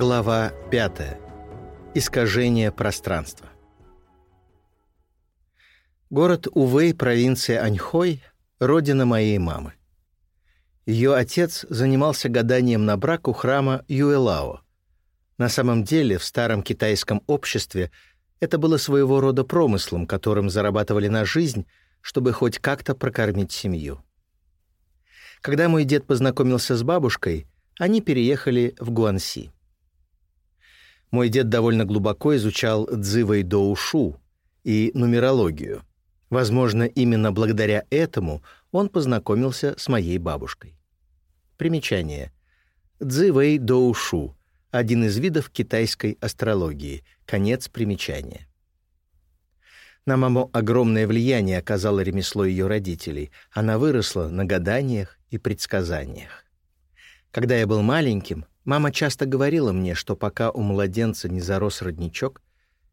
Глава 5. Искажение пространства. Город Увэй, провинция Аньхой, родина моей мамы. Ее отец занимался гаданием на брак у храма Юэлао. На самом деле, в старом китайском обществе это было своего рода промыслом, которым зарабатывали на жизнь, чтобы хоть как-то прокормить семью. Когда мой дед познакомился с бабушкой, они переехали в Гуанси. Мой дед довольно глубоко изучал дзывой доушу и нумерологию. Возможно, именно благодаря этому он познакомился с моей бабушкой. Примечание. Цзывэй доушу — один из видов китайской астрологии. Конец примечания. На маму огромное влияние оказало ремесло ее родителей. Она выросла на гаданиях и предсказаниях. Когда я был маленьким, Мама часто говорила мне, что пока у младенца не зарос родничок,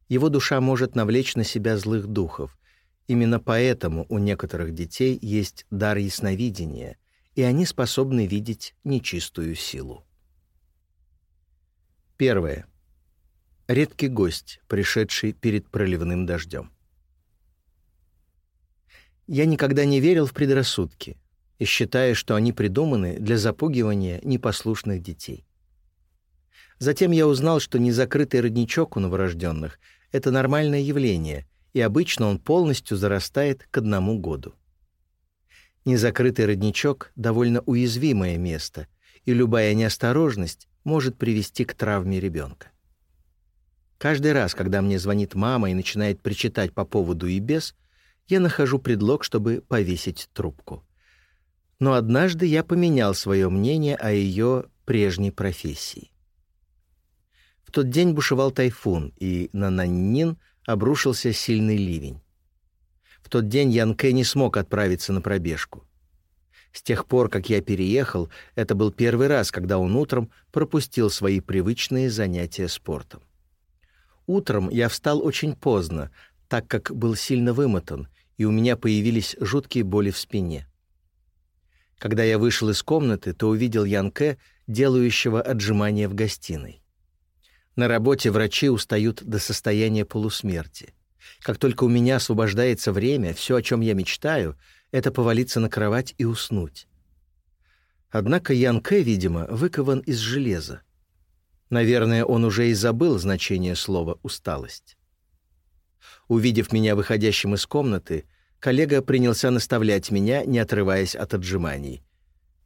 его душа может навлечь на себя злых духов. Именно поэтому у некоторых детей есть дар ясновидения, и они способны видеть нечистую силу. Первое. Редкий гость, пришедший перед проливным дождем. Я никогда не верил в предрассудки и считаю, что они придуманы для запугивания непослушных детей. Затем я узнал, что незакрытый родничок у новорожденных — это нормальное явление, и обычно он полностью зарастает к одному году. Незакрытый родничок — довольно уязвимое место, и любая неосторожность может привести к травме ребенка. Каждый раз, когда мне звонит мама и начинает причитать по поводу и без, я нахожу предлог, чтобы повесить трубку. Но однажды я поменял свое мнение о ее прежней профессии тот день бушевал тайфун, и на Наннин обрушился сильный ливень. В тот день Ян Кэ не смог отправиться на пробежку. С тех пор, как я переехал, это был первый раз, когда он утром пропустил свои привычные занятия спортом. Утром я встал очень поздно, так как был сильно вымотан, и у меня появились жуткие боли в спине. Когда я вышел из комнаты, то увидел Ян Кэ, делающего отжимания в гостиной. На работе врачи устают до состояния полусмерти. Как только у меня освобождается время, все, о чем я мечтаю, это повалиться на кровать и уснуть. Однако Ян Кэ, видимо, выкован из железа. Наверное, он уже и забыл значение слова «усталость». Увидев меня выходящим из комнаты, коллега принялся наставлять меня, не отрываясь от отжиманий.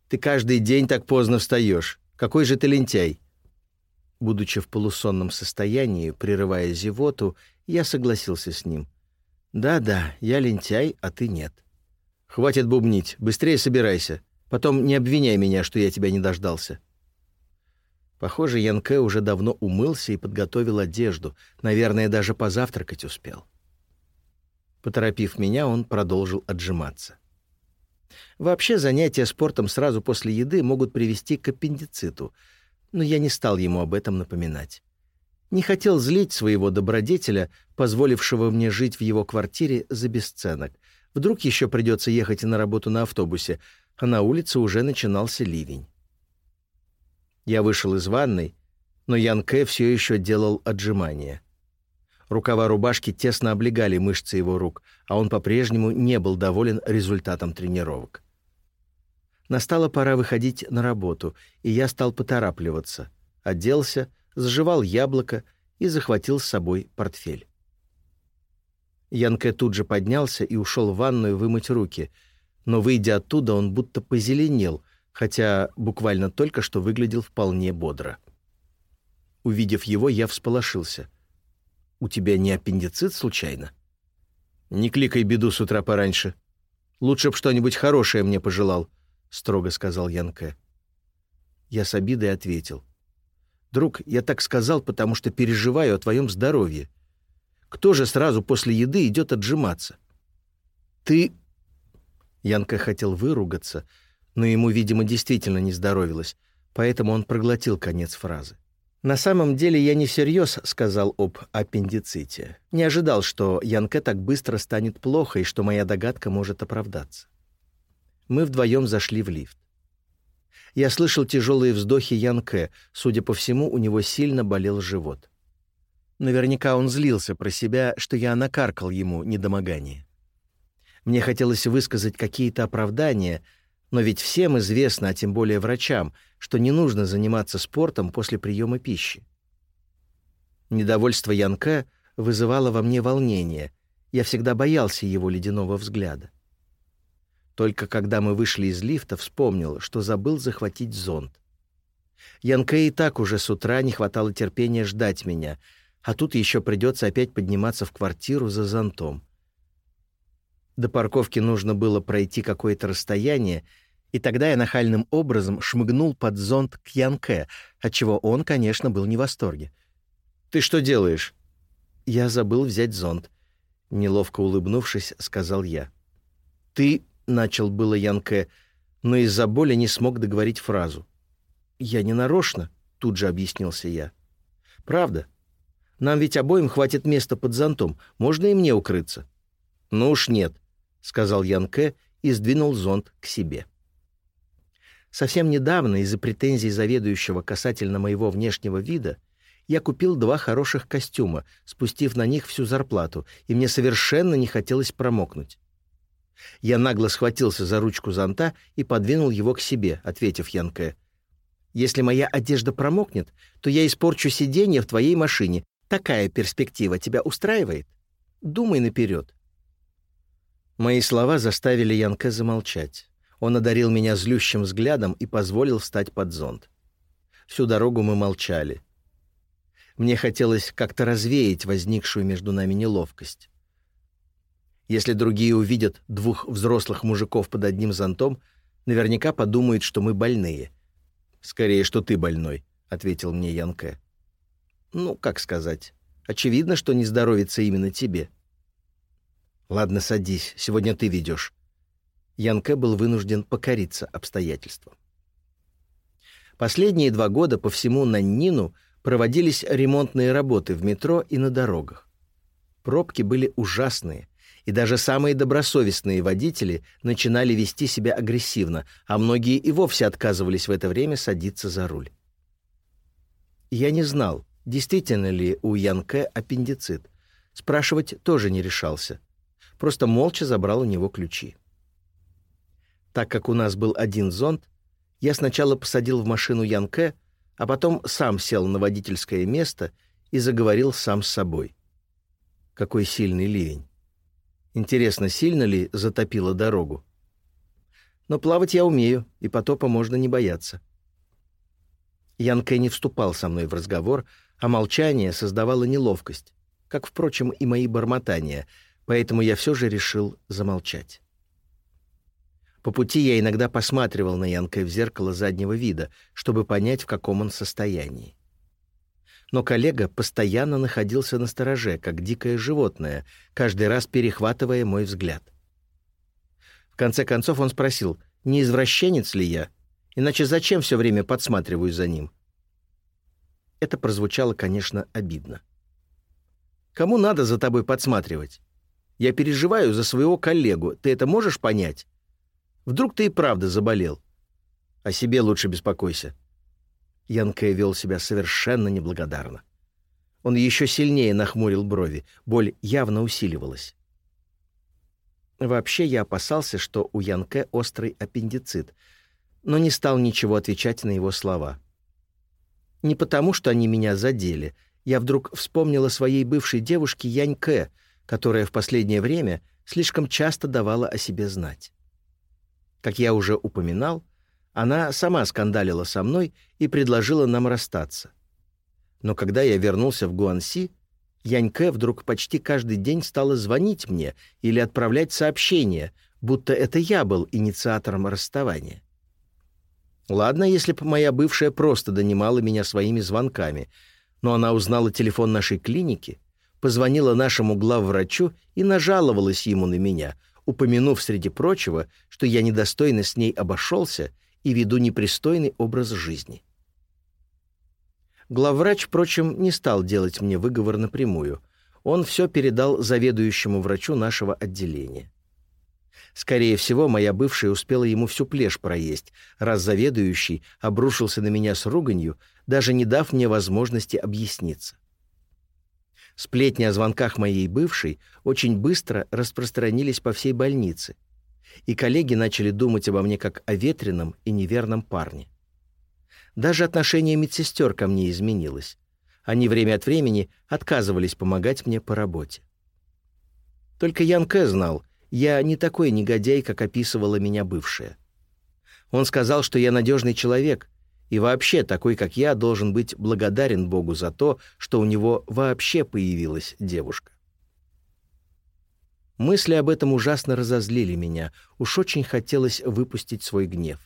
«Ты каждый день так поздно встаешь. Какой же ты лентяй!» Будучи в полусонном состоянии, прерывая зевоту, я согласился с ним. «Да-да, я лентяй, а ты нет». «Хватит бубнить, быстрее собирайся. Потом не обвиняй меня, что я тебя не дождался». Похоже, Янке уже давно умылся и подготовил одежду, наверное, даже позавтракать успел. Поторопив меня, он продолжил отжиматься. Вообще, занятия спортом сразу после еды могут привести к аппендициту — но я не стал ему об этом напоминать. Не хотел злить своего добродетеля, позволившего мне жить в его квартире за бесценок. Вдруг еще придется ехать на работу на автобусе, а на улице уже начинался ливень. Я вышел из ванной, но Ян Кэ все еще делал отжимания. Рукава рубашки тесно облегали мышцы его рук, а он по-прежнему не был доволен результатом тренировок. Настала пора выходить на работу, и я стал поторапливаться. Оделся, сживал яблоко и захватил с собой портфель. Янке тут же поднялся и ушел в ванную вымыть руки, но, выйдя оттуда, он будто позеленел, хотя буквально только что выглядел вполне бодро. Увидев его, я всполошился. «У тебя не аппендицит, случайно?» «Не кликай беду с утра пораньше. Лучше б что-нибудь хорошее мне пожелал», — строго сказал Янке. Я с обидой ответил. «Друг, я так сказал, потому что переживаю о твоем здоровье. Кто же сразу после еды идет отжиматься?» «Ты...» Янка хотел выругаться, но ему, видимо, действительно не здоровилось, поэтому он проглотил конец фразы. «На самом деле я не всерьез сказал об аппендиците. Не ожидал, что Янке так быстро станет плохо и что моя догадка может оправдаться мы вдвоем зашли в лифт. Я слышал тяжелые вздохи Янке. Судя по всему, у него сильно болел живот. Наверняка он злился про себя, что я накаркал ему недомогание. Мне хотелось высказать какие-то оправдания, но ведь всем известно, а тем более врачам, что не нужно заниматься спортом после приема пищи. Недовольство Янка вызывало во мне волнение. Я всегда боялся его ледяного взгляда. Только когда мы вышли из лифта, вспомнил, что забыл захватить зонт. Янке и так уже с утра не хватало терпения ждать меня, а тут еще придется опять подниматься в квартиру за зонтом. До парковки нужно было пройти какое-то расстояние, и тогда я нахальным образом шмыгнул под зонт к Янке, отчего он, конечно, был не в восторге. «Ты что делаешь?» «Я забыл взять зонт», — неловко улыбнувшись, сказал я. «Ты...» — начал было Янке, но из-за боли не смог договорить фразу. «Я не нарочно», — тут же объяснился я. «Правда. Нам ведь обоим хватит места под зонтом. Можно и мне укрыться?» «Ну уж нет», — сказал Янке и сдвинул зонт к себе. Совсем недавно из-за претензий заведующего касательно моего внешнего вида я купил два хороших костюма, спустив на них всю зарплату, и мне совершенно не хотелось промокнуть. Я нагло схватился за ручку зонта и подвинул его к себе, ответив Янке. «Если моя одежда промокнет, то я испорчу сиденье в твоей машине. Такая перспектива тебя устраивает? Думай наперед». Мои слова заставили Янке замолчать. Он одарил меня злющим взглядом и позволил встать под зонт. Всю дорогу мы молчали. Мне хотелось как-то развеять возникшую между нами неловкость. Если другие увидят двух взрослых мужиков под одним зонтом, наверняка подумают, что мы больные. «Скорее, что ты больной», — ответил мне Янке. «Ну, как сказать. Очевидно, что не здоровится именно тебе». «Ладно, садись. Сегодня ты ведешь». Янке был вынужден покориться обстоятельствам. Последние два года по всему Наннину — проводились ремонтные работы в метро и на дорогах. Пробки были ужасные, и даже самые добросовестные водители начинали вести себя агрессивно, а многие и вовсе отказывались в это время садиться за руль. Я не знал, действительно ли у Янке аппендицит. Спрашивать тоже не решался. Просто молча забрал у него ключи. Так как у нас был один зонт, я сначала посадил в машину Янке, а потом сам сел на водительское место и заговорил сам с собой. Какой сильный ливень. Интересно, сильно ли затопило дорогу? Но плавать я умею, и потопа можно не бояться. Ян Кэ не вступал со мной в разговор, а молчание создавало неловкость, как, впрочем, и мои бормотания, поэтому я все же решил замолчать. По пути я иногда посматривал на Янка в зеркало заднего вида, чтобы понять, в каком он состоянии. Но коллега постоянно находился на стороже, как дикое животное, каждый раз перехватывая мой взгляд. В конце концов он спросил, не извращенец ли я, иначе зачем все время подсматриваю за ним? Это прозвучало, конечно, обидно. «Кому надо за тобой подсматривать? Я переживаю за своего коллегу, ты это можешь понять?» Вдруг ты и правда заболел. О себе лучше беспокойся». Янке вел себя совершенно неблагодарно. Он еще сильнее нахмурил брови, боль явно усиливалась. Вообще я опасался, что у Янке острый аппендицит, но не стал ничего отвечать на его слова. Не потому, что они меня задели. Я вдруг вспомнила своей бывшей девушке Яньке, которая в последнее время слишком часто давала о себе знать. Как я уже упоминал, она сама скандалила со мной и предложила нам расстаться. Но когда я вернулся в Гуанси, Яньке вдруг почти каждый день стала звонить мне или отправлять сообщения, будто это я был инициатором расставания. Ладно, если бы моя бывшая просто донимала меня своими звонками, но она узнала телефон нашей клиники, позвонила нашему главврачу и нажаловалась ему на меня — упомянув, среди прочего, что я недостойно с ней обошелся и веду непристойный образ жизни. Главврач, впрочем, не стал делать мне выговор напрямую. Он все передал заведующему врачу нашего отделения. Скорее всего, моя бывшая успела ему всю плешь проесть, раз заведующий обрушился на меня с руганью, даже не дав мне возможности объясниться. Сплетни о звонках моей бывшей очень быстро распространились по всей больнице, и коллеги начали думать обо мне как о ветреном и неверном парне. Даже отношение медсестер ко мне изменилось. Они время от времени отказывались помогать мне по работе. Только Ян Кэ знал, я не такой негодяй, как описывала меня бывшая. Он сказал, что я надежный человек, и вообще такой, как я, должен быть благодарен Богу за то, что у него вообще появилась девушка. Мысли об этом ужасно разозлили меня, уж очень хотелось выпустить свой гнев.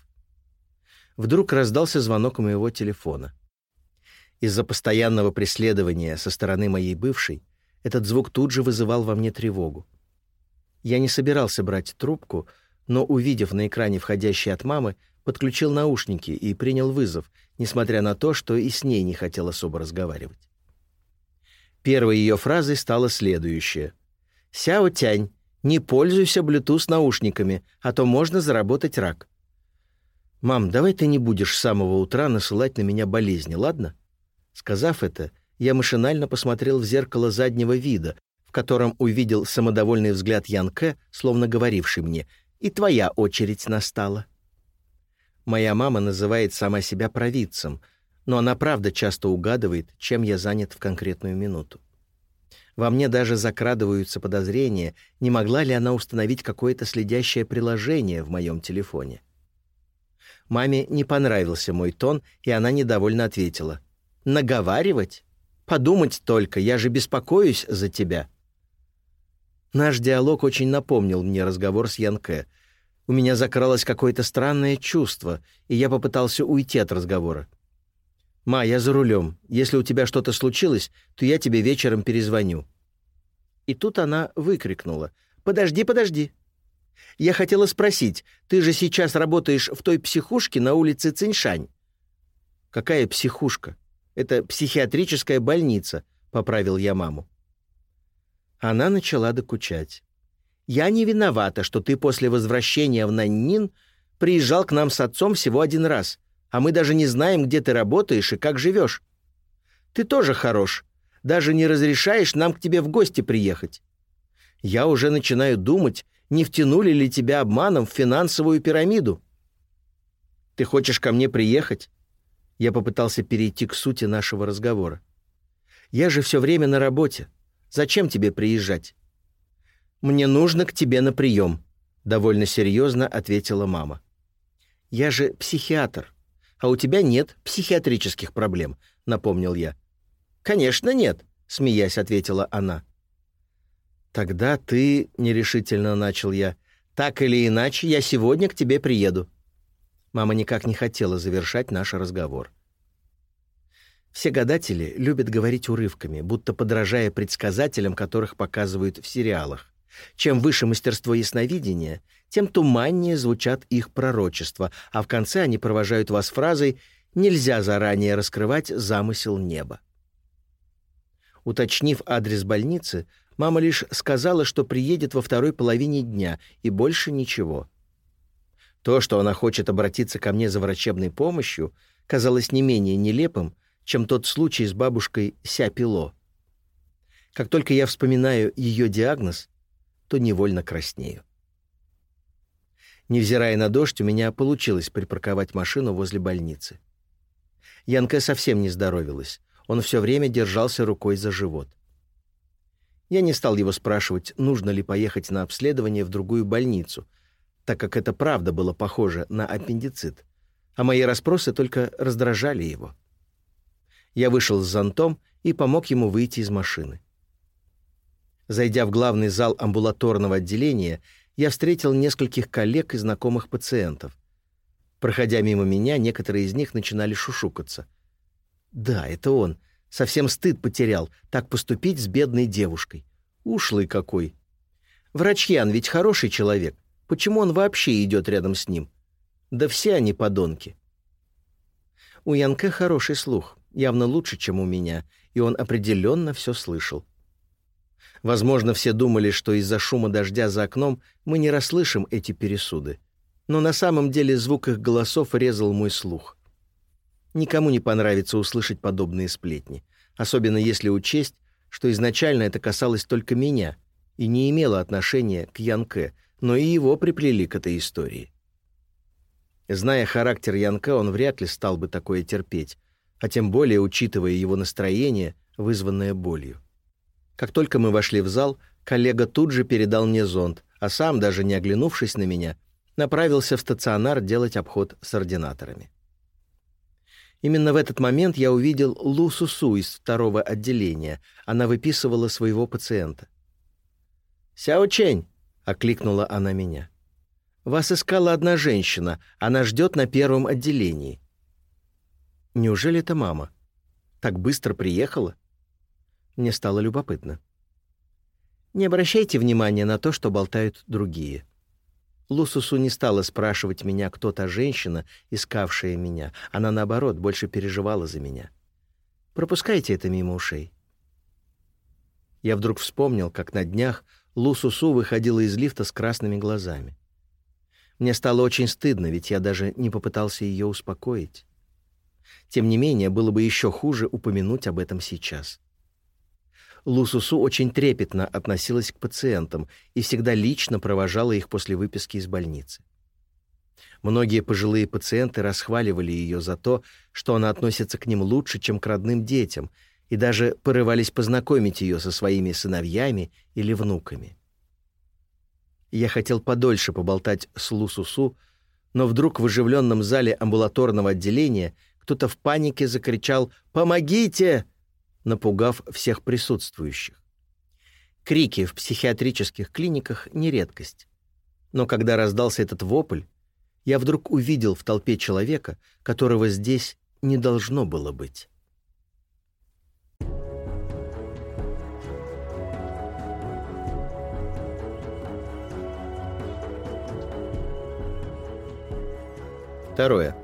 Вдруг раздался звонок моего телефона. Из-за постоянного преследования со стороны моей бывшей этот звук тут же вызывал во мне тревогу. Я не собирался брать трубку, но, увидев на экране входящий от мамы, подключил наушники и принял вызов, несмотря на то, что и с ней не хотел особо разговаривать. Первой ее фразой стало следующее. «Сяо Тянь, не пользуйся Bluetooth-наушниками, а то можно заработать рак». «Мам, давай ты не будешь с самого утра насылать на меня болезни, ладно?» Сказав это, я машинально посмотрел в зеркало заднего вида, котором увидел самодовольный взгляд Янке, словно говоривший мне «И твоя очередь настала». Моя мама называет сама себя провидцем, но она правда часто угадывает, чем я занят в конкретную минуту. Во мне даже закрадываются подозрения, не могла ли она установить какое-то следящее приложение в моем телефоне. Маме не понравился мой тон, и она недовольно ответила. «Наговаривать? Подумать только, я же беспокоюсь за тебя». Наш диалог очень напомнил мне разговор с Янке. У меня закралось какое-то странное чувство, и я попытался уйти от разговора. «Ма, я за рулем. Если у тебя что-то случилось, то я тебе вечером перезвоню». И тут она выкрикнула. «Подожди, подожди!» «Я хотела спросить, ты же сейчас работаешь в той психушке на улице Циньшань?» «Какая психушка? Это психиатрическая больница», — поправил я маму. Она начала докучать. «Я не виновата, что ты после возвращения в Наннин приезжал к нам с отцом всего один раз, а мы даже не знаем, где ты работаешь и как живешь. Ты тоже хорош, даже не разрешаешь нам к тебе в гости приехать. Я уже начинаю думать, не втянули ли тебя обманом в финансовую пирамиду. Ты хочешь ко мне приехать?» Я попытался перейти к сути нашего разговора. «Я же все время на работе. Зачем тебе приезжать?» «Мне нужно к тебе на прием», — довольно серьезно ответила мама. «Я же психиатр, а у тебя нет психиатрических проблем», — напомнил я. «Конечно нет», — смеясь ответила она. «Тогда ты...» — нерешительно начал я. «Так или иначе, я сегодня к тебе приеду». Мама никак не хотела завершать наш разговор. Все гадатели любят говорить урывками, будто подражая предсказателям, которых показывают в сериалах. Чем выше мастерство ясновидения, тем туманнее звучат их пророчества, а в конце они провожают вас фразой «нельзя заранее раскрывать замысел неба». Уточнив адрес больницы, мама лишь сказала, что приедет во второй половине дня, и больше ничего. То, что она хочет обратиться ко мне за врачебной помощью, казалось не менее нелепым, чем тот случай с бабушкой Сяпило. Как только я вспоминаю ее диагноз, то невольно краснею. Невзирая на дождь, у меня получилось припарковать машину возле больницы. Янка совсем не здоровилась. Он все время держался рукой за живот. Я не стал его спрашивать, нужно ли поехать на обследование в другую больницу, так как это правда было похоже на аппендицит, а мои расспросы только раздражали его. Я вышел с зонтом и помог ему выйти из машины. Зайдя в главный зал амбулаторного отделения, я встретил нескольких коллег и знакомых пациентов. Проходя мимо меня, некоторые из них начинали шушукаться. «Да, это он. Совсем стыд потерял, так поступить с бедной девушкой. Ушлый какой. Врачьян ведь хороший человек. Почему он вообще идет рядом с ним? Да все они подонки». У Янке хороший слух явно лучше, чем у меня, и он определенно все слышал. Возможно, все думали, что из-за шума дождя за окном мы не расслышим эти пересуды. Но на самом деле звук их голосов резал мой слух. Никому не понравится услышать подобные сплетни, особенно если учесть, что изначально это касалось только меня и не имело отношения к Янке, но и его приплели к этой истории. Зная характер Янка, он вряд ли стал бы такое терпеть, а тем более учитывая его настроение, вызванное болью. Как только мы вошли в зал, коллега тут же передал мне зонт, а сам, даже не оглянувшись на меня, направился в стационар делать обход с ординаторами. Именно в этот момент я увидел Лу Сусу из второго отделения. Она выписывала своего пациента. «Сяо Чень!» — окликнула она меня. «Вас искала одна женщина. Она ждет на первом отделении». «Неужели это мама? Так быстро приехала?» Мне стало любопытно. Не обращайте внимания на то, что болтают другие. Лусусу не стала спрашивать меня, кто та женщина, искавшая меня. Она, наоборот, больше переживала за меня. Пропускайте это мимо ушей. Я вдруг вспомнил, как на днях Лусусу выходила из лифта с красными глазами. Мне стало очень стыдно, ведь я даже не попытался ее успокоить. Тем не менее, было бы еще хуже упомянуть об этом сейчас. Лусусу очень трепетно относилась к пациентам и всегда лично провожала их после выписки из больницы. Многие пожилые пациенты расхваливали ее за то, что она относится к ним лучше, чем к родным детям, и даже порывались познакомить ее со своими сыновьями или внуками. Я хотел подольше поболтать с Лусусу, но вдруг в оживленном зале амбулаторного отделения кто-то в панике закричал «Помогите!» Напугав всех присутствующих. Крики в психиатрических клиниках — не редкость. Но когда раздался этот вопль, я вдруг увидел в толпе человека, которого здесь не должно было быть. Второе.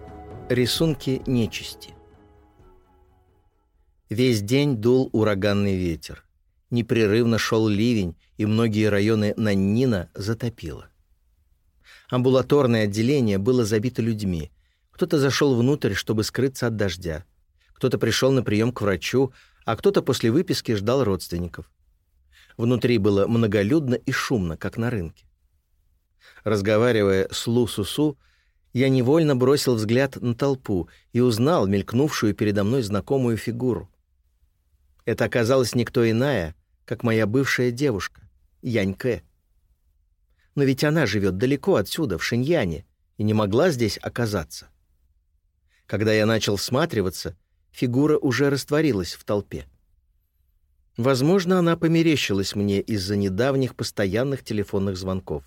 Рисунки нечисти. Весь день дул ураганный ветер. Непрерывно шел ливень, и многие районы Наннина затопило. Амбулаторное отделение было забито людьми. Кто-то зашел внутрь, чтобы скрыться от дождя. Кто-то пришел на прием к врачу, а кто-то после выписки ждал родственников. Внутри было многолюдно и шумно, как на рынке. Разговаривая с Лу-Сусу, я невольно бросил взгляд на толпу и узнал мелькнувшую передо мной знакомую фигуру. Это оказалась никто иная, как моя бывшая девушка, Яньке. Но ведь она живет далеко отсюда, в Шиньяне, и не могла здесь оказаться. Когда я начал всматриваться, фигура уже растворилась в толпе. Возможно, она померещилась мне из-за недавних постоянных телефонных звонков.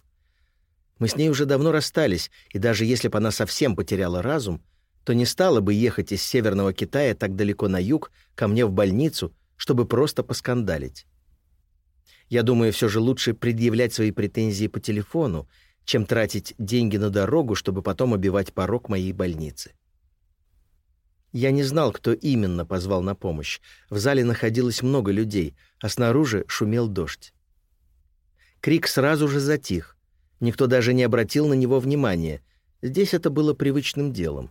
Мы с ней уже давно расстались, и даже если бы она совсем потеряла разум, то не стала бы ехать из Северного Китая так далеко на юг ко мне в больницу чтобы просто поскандалить. Я думаю, все же лучше предъявлять свои претензии по телефону, чем тратить деньги на дорогу, чтобы потом обивать порог моей больницы. Я не знал, кто именно позвал на помощь. В зале находилось много людей, а снаружи шумел дождь. Крик сразу же затих. Никто даже не обратил на него внимания. Здесь это было привычным делом.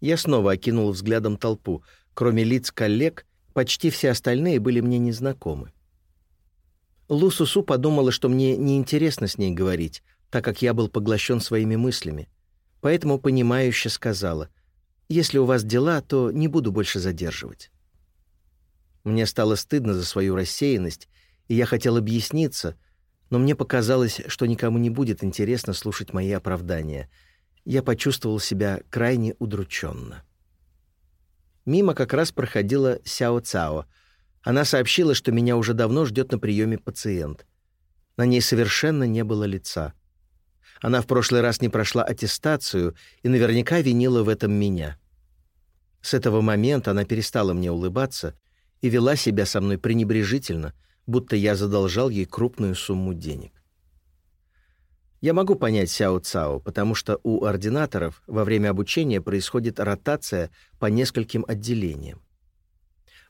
Я снова окинул взглядом толпу. Кроме лиц коллег, Почти все остальные были мне незнакомы. Лусусу подумала, что мне неинтересно с ней говорить, так как я был поглощен своими мыслями. Поэтому понимающе сказала, «Если у вас дела, то не буду больше задерживать». Мне стало стыдно за свою рассеянность, и я хотел объясниться, но мне показалось, что никому не будет интересно слушать мои оправдания. Я почувствовал себя крайне удрученно. Мимо как раз проходила Сяо Цао. Она сообщила, что меня уже давно ждет на приеме пациент. На ней совершенно не было лица. Она в прошлый раз не прошла аттестацию и наверняка винила в этом меня. С этого момента она перестала мне улыбаться и вела себя со мной пренебрежительно, будто я задолжал ей крупную сумму денег. Я могу понять Сяо Цао, потому что у ординаторов во время обучения происходит ротация по нескольким отделениям.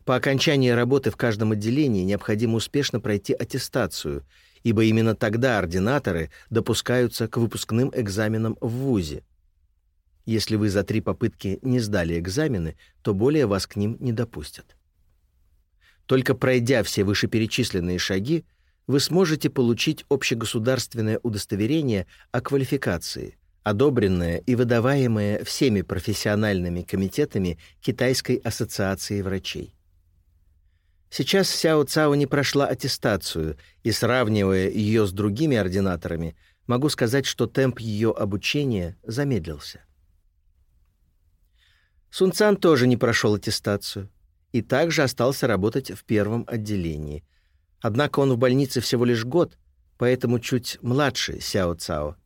По окончании работы в каждом отделении необходимо успешно пройти аттестацию, ибо именно тогда ординаторы допускаются к выпускным экзаменам в ВУЗе. Если вы за три попытки не сдали экзамены, то более вас к ним не допустят. Только пройдя все вышеперечисленные шаги, вы сможете получить общегосударственное удостоверение о квалификации, одобренное и выдаваемое всеми профессиональными комитетами Китайской ассоциации врачей. Сейчас Сяо Цао не прошла аттестацию, и, сравнивая ее с другими ординаторами, могу сказать, что темп ее обучения замедлился. Сун Цан тоже не прошел аттестацию и также остался работать в первом отделении. Однако он в больнице всего лишь год, поэтому чуть младше Сяо Цао.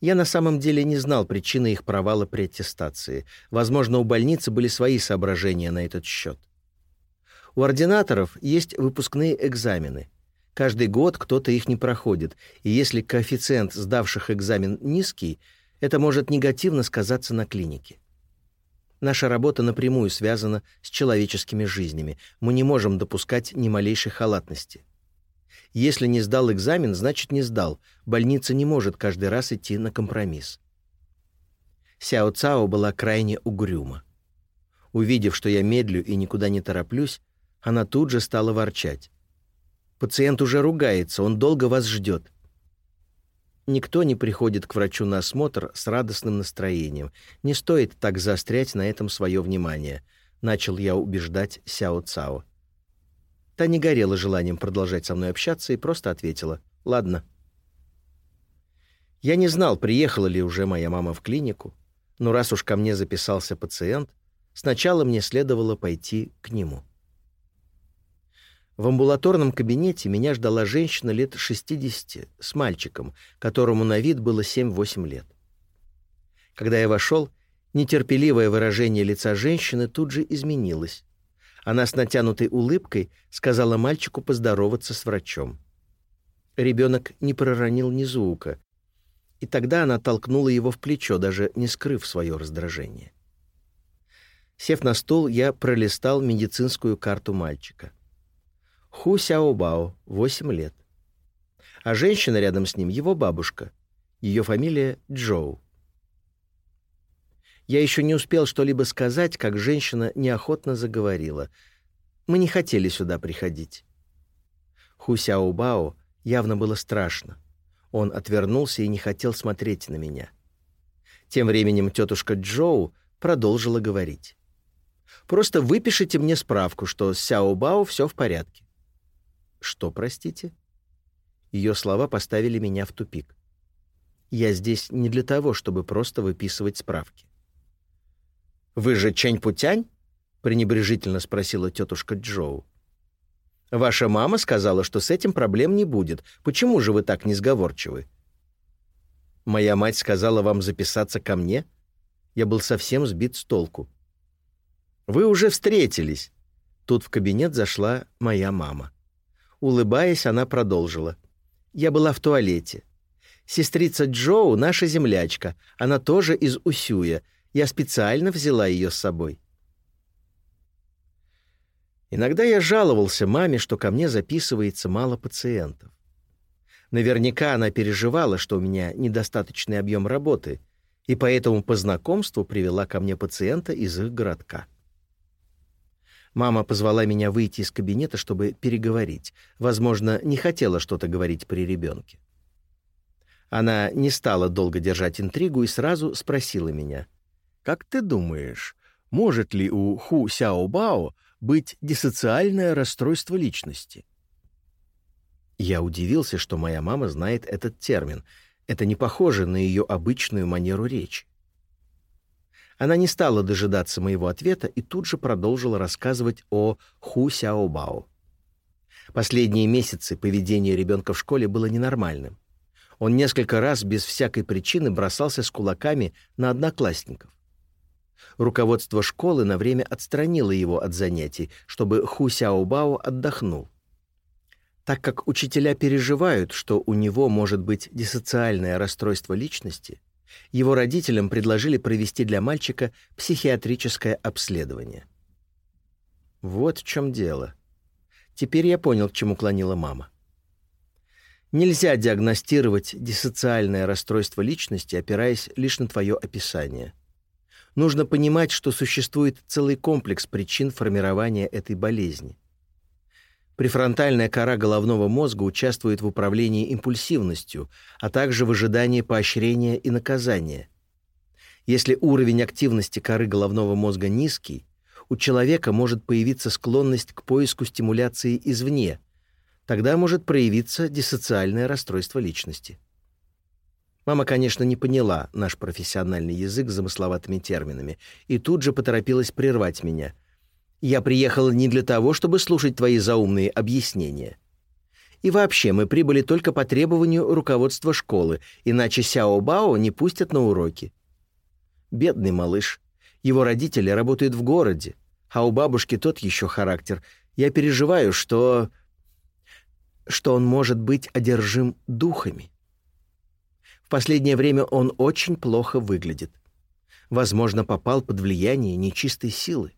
Я на самом деле не знал причины их провала при аттестации. Возможно, у больницы были свои соображения на этот счет. У ординаторов есть выпускные экзамены. Каждый год кто-то их не проходит, и если коэффициент сдавших экзамен низкий, это может негативно сказаться на клинике. Наша работа напрямую связана с человеческими жизнями. Мы не можем допускать ни малейшей халатности. Если не сдал экзамен, значит не сдал. Больница не может каждый раз идти на компромисс. Сяо Цао была крайне угрюма. Увидев, что я медлю и никуда не тороплюсь, она тут же стала ворчать. «Пациент уже ругается, он долго вас ждет». Никто не приходит к врачу на осмотр с радостным настроением. Не стоит так заострять на этом свое внимание, начал я убеждать Сяо Цао. Та не горела желанием продолжать со мной общаться и просто ответила «Ладно». Я не знал, приехала ли уже моя мама в клинику, но раз уж ко мне записался пациент, сначала мне следовало пойти к нему. В амбулаторном кабинете меня ждала женщина лет 60 с мальчиком, которому на вид было 7-8 лет. Когда я вошел, нетерпеливое выражение лица женщины тут же изменилось. Она с натянутой улыбкой сказала мальчику поздороваться с врачом. Ребенок не проронил ни звука, и тогда она толкнула его в плечо, даже не скрыв свое раздражение. Сев на стул, я пролистал медицинскую карту мальчика — Ху Сяобао, 8 лет. А женщина рядом с ним — его бабушка. Ее фамилия Джоу. Я еще не успел что-либо сказать, как женщина неохотно заговорила. Мы не хотели сюда приходить. Ху Сяобао явно было страшно. Он отвернулся и не хотел смотреть на меня. Тем временем тетушка Джоу продолжила говорить. «Просто выпишите мне справку, что с Сяо Бао все в порядке. «Что, простите?» Ее слова поставили меня в тупик. «Я здесь не для того, чтобы просто выписывать справки». «Вы же Чань-Путянь?» — пренебрежительно спросила тетушка Джоу. «Ваша мама сказала, что с этим проблем не будет. Почему же вы так несговорчивы?» «Моя мать сказала вам записаться ко мне?» Я был совсем сбит с толку. «Вы уже встретились!» Тут в кабинет зашла моя мама. Улыбаясь, она продолжила. «Я была в туалете. Сестрица Джоу — наша землячка. Она тоже из Усюя. Я специально взяла ее с собой». Иногда я жаловался маме, что ко мне записывается мало пациентов. Наверняка она переживала, что у меня недостаточный объем работы, и поэтому по знакомству привела ко мне пациента из их городка. Мама позвала меня выйти из кабинета, чтобы переговорить. Возможно, не хотела что-то говорить при ребенке. Она не стала долго держать интригу и сразу спросила меня. «Как ты думаешь, может ли у Ху Сяобао быть диссоциальное расстройство личности?» Я удивился, что моя мама знает этот термин. Это не похоже на ее обычную манеру речи. Она не стала дожидаться моего ответа и тут же продолжила рассказывать о Ху Сяобао. Последние месяцы поведение ребенка в школе было ненормальным. Он несколько раз без всякой причины бросался с кулаками на одноклассников. Руководство школы на время отстранило его от занятий, чтобы Ху Сяобао отдохнул. Так как учителя переживают, что у него может быть диссоциальное расстройство личности, его родителям предложили провести для мальчика психиатрическое обследование. Вот в чем дело. Теперь я понял, к чему клонила мама. Нельзя диагностировать диссоциальное расстройство личности, опираясь лишь на твое описание. Нужно понимать, что существует целый комплекс причин формирования этой болезни. Префронтальная кора головного мозга участвует в управлении импульсивностью, а также в ожидании поощрения и наказания. Если уровень активности коры головного мозга низкий, у человека может появиться склонность к поиску стимуляции извне – Тогда может проявиться диссоциальное расстройство личности. Мама, конечно, не поняла наш профессиональный язык с замысловатыми терминами и тут же поторопилась прервать меня. «Я приехала не для того, чтобы слушать твои заумные объяснения. И вообще, мы прибыли только по требованию руководства школы, иначе Сяо Бао не пустят на уроки». Бедный малыш. Его родители работают в городе, а у бабушки тот еще характер. Я переживаю, что что он может быть одержим духами. В последнее время он очень плохо выглядит. Возможно, попал под влияние нечистой силы.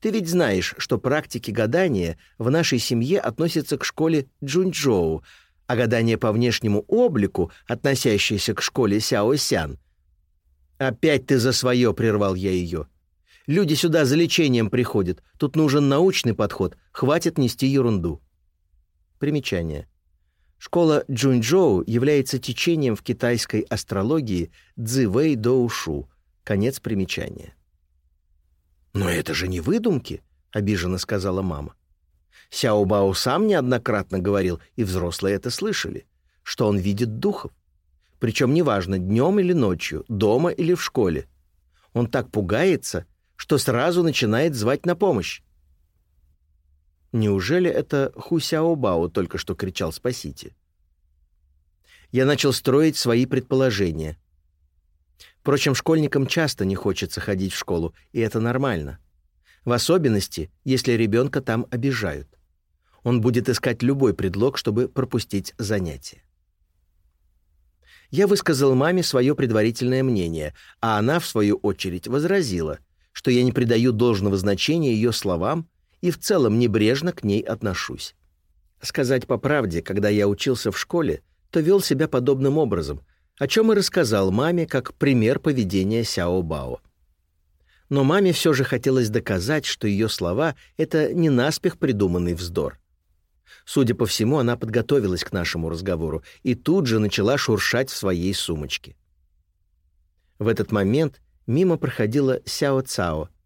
Ты ведь знаешь, что практики гадания в нашей семье относятся к школе Джунчжоу, а гадание по внешнему облику, относящееся к школе Сяосян. «Опять ты за свое!» — прервал я ее. «Люди сюда за лечением приходят. Тут нужен научный подход. Хватит нести ерунду». Примечание. Школа Джунчжоу является течением в китайской астрологии Цзэвэй Доушу. Конец примечания. «Но это же не выдумки», — обиженно сказала мама. Сяо Бао сам неоднократно говорил, и взрослые это слышали, что он видит духов. Причем неважно, днем или ночью, дома или в школе. Он так пугается, что сразу начинает звать на помощь. Неужели это Ху Сяобао только что кричал «спасите»? Я начал строить свои предположения. Впрочем, школьникам часто не хочется ходить в школу, и это нормально. В особенности, если ребенка там обижают. Он будет искать любой предлог, чтобы пропустить занятие. Я высказал маме свое предварительное мнение, а она, в свою очередь, возразила, что я не придаю должного значения ее словам и в целом небрежно к ней отношусь. Сказать по правде, когда я учился в школе, то вел себя подобным образом, о чем и рассказал маме как пример поведения Сяо Бао. Но маме все же хотелось доказать, что ее слова — это не наспех придуманный вздор. Судя по всему, она подготовилась к нашему разговору и тут же начала шуршать в своей сумочке. В этот момент мимо проходила Сяо Цао —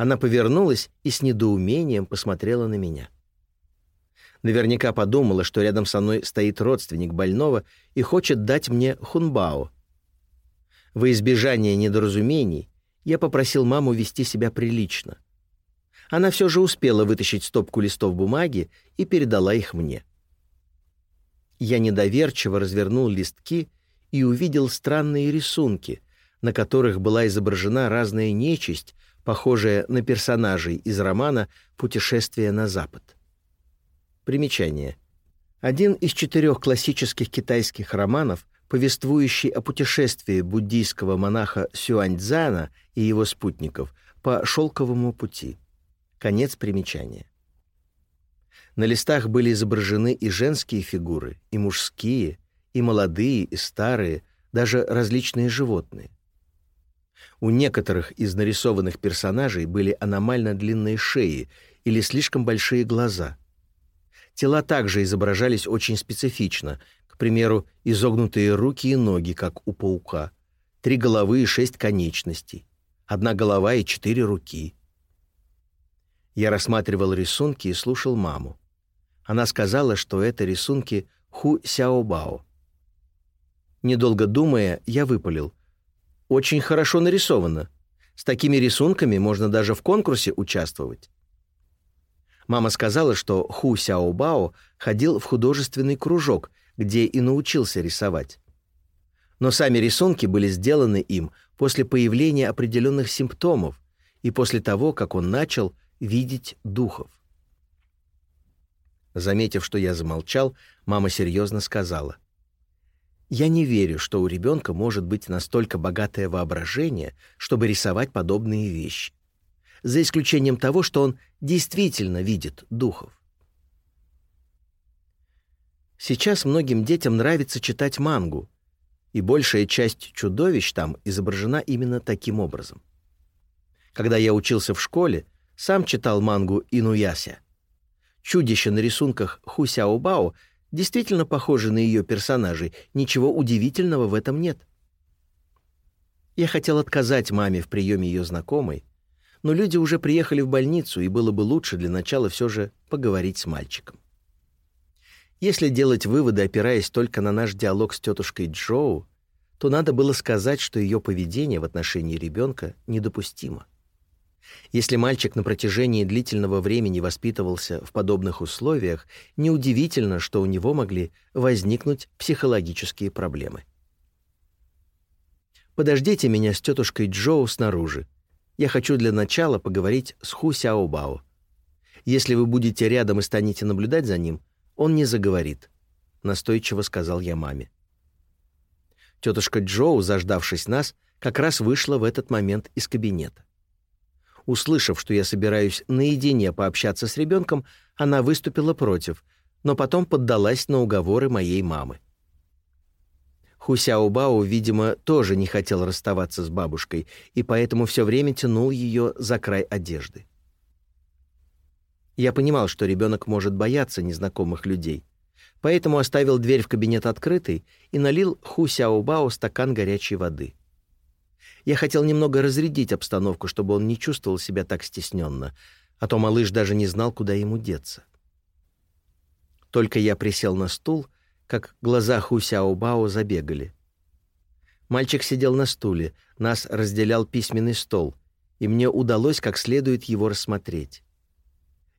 она повернулась и с недоумением посмотрела на меня. Наверняка подумала, что рядом со мной стоит родственник больного и хочет дать мне хунбао. Во избежание недоразумений я попросил маму вести себя прилично. Она все же успела вытащить стопку листов бумаги и передала их мне. Я недоверчиво развернул листки и увидел странные рисунки, на которых была изображена разная нечисть, похожая на персонажей из романа «Путешествие на запад». Примечание. Один из четырех классических китайских романов, повествующий о путешествии буддийского монаха Сюаньцзана и его спутников по шелковому пути. Конец примечания. На листах были изображены и женские фигуры, и мужские, и молодые, и старые, даже различные животные. У некоторых из нарисованных персонажей были аномально длинные шеи или слишком большие глаза. Тела также изображались очень специфично, к примеру, изогнутые руки и ноги, как у паука, три головы и шесть конечностей, одна голова и четыре руки. Я рассматривал рисунки и слушал маму. Она сказала, что это рисунки Ху Сяобао. Недолго думая, я выпалил. Очень хорошо нарисовано. С такими рисунками можно даже в конкурсе участвовать. Мама сказала, что Ху Сяобао ходил в художественный кружок, где и научился рисовать. Но сами рисунки были сделаны им после появления определенных симптомов и после того, как он начал видеть духов. Заметив, что я замолчал, мама серьезно сказала — я не верю, что у ребенка может быть настолько богатое воображение, чтобы рисовать подобные вещи. За исключением того, что он действительно видит духов. Сейчас многим детям нравится читать мангу, и большая часть чудовищ там изображена именно таким образом. Когда я учился в школе, сам читал мангу Инуяся. Чудища на рисунках Ху Сяо действительно похожи на ее персонажей, ничего удивительного в этом нет. Я хотел отказать маме в приеме ее знакомой, но люди уже приехали в больницу, и было бы лучше для начала все же поговорить с мальчиком. Если делать выводы, опираясь только на наш диалог с тетушкой Джоу, то надо было сказать, что ее поведение в отношении ребенка недопустимо. Если мальчик на протяжении длительного времени воспитывался в подобных условиях, неудивительно, что у него могли возникнуть психологические проблемы. «Подождите меня с тетушкой Джоу снаружи. Я хочу для начала поговорить с Ху Сяобао. Если вы будете рядом и станете наблюдать за ним, он не заговорит», — настойчиво сказал я маме. Тетушка Джоу, заждавшись нас, как раз вышла в этот момент из кабинета. Услышав, что я собираюсь наедине пообщаться с ребенком, она выступила против, но потом поддалась на уговоры моей мамы. Хусяо Бао, видимо, тоже не хотел расставаться с бабушкой, и поэтому все время тянул ее за край одежды. Я понимал, что ребенок может бояться незнакомых людей, поэтому оставил дверь в кабинет открытой и налил Ху Сяобао стакан горячей воды. Я хотел немного разрядить обстановку, чтобы он не чувствовал себя так стесненно, а то малыш даже не знал, куда ему деться. Только я присел на стул, как глаза Ху Сяобао забегали. Мальчик сидел на стуле, нас разделял письменный стол, и мне удалось как следует его рассмотреть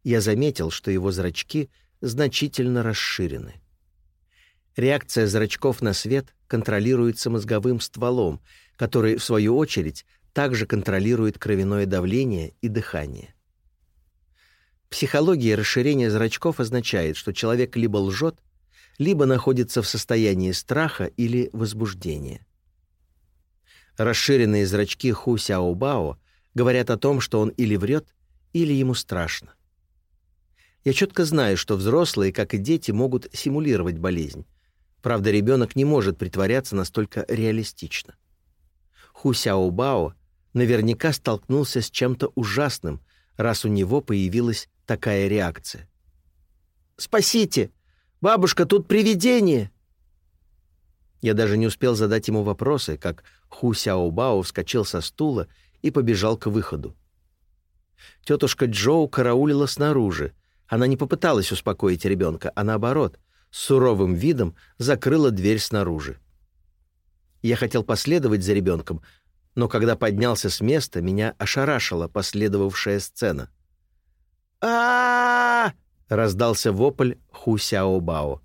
я заметил, что его зрачки значительно расширены. Реакция зрачков на свет контролируется мозговым стволом, который, в свою очередь, также контролирует кровяное давление и дыхание. В психологии расширение зрачков означает, что человек либо лжет, либо находится в состоянии страха или возбуждения. Расширенные зрачки Ху Сяобао говорят о том, что он или врет, или ему страшно. Я четко знаю, что взрослые, как и дети, могут симулировать болезнь. Правда, ребенок не может притворяться настолько реалистично. Ху Сяо наверняка столкнулся с чем-то ужасным, раз у него появилась такая реакция. «Спасите! Бабушка, тут привидение!» Я даже не успел задать ему вопросы, как Ху Сяо вскочил со стула и побежал к выходу. Тетушка Джоу караулила снаружи, она не попыталась успокоить ребенка, а наоборот, с суровым видом закрыла дверь снаружи. Я хотел последовать за ребенком, но когда поднялся с места, меня ошарашила последовавшая сцена. а раздался вопль Ху Сяо Бао.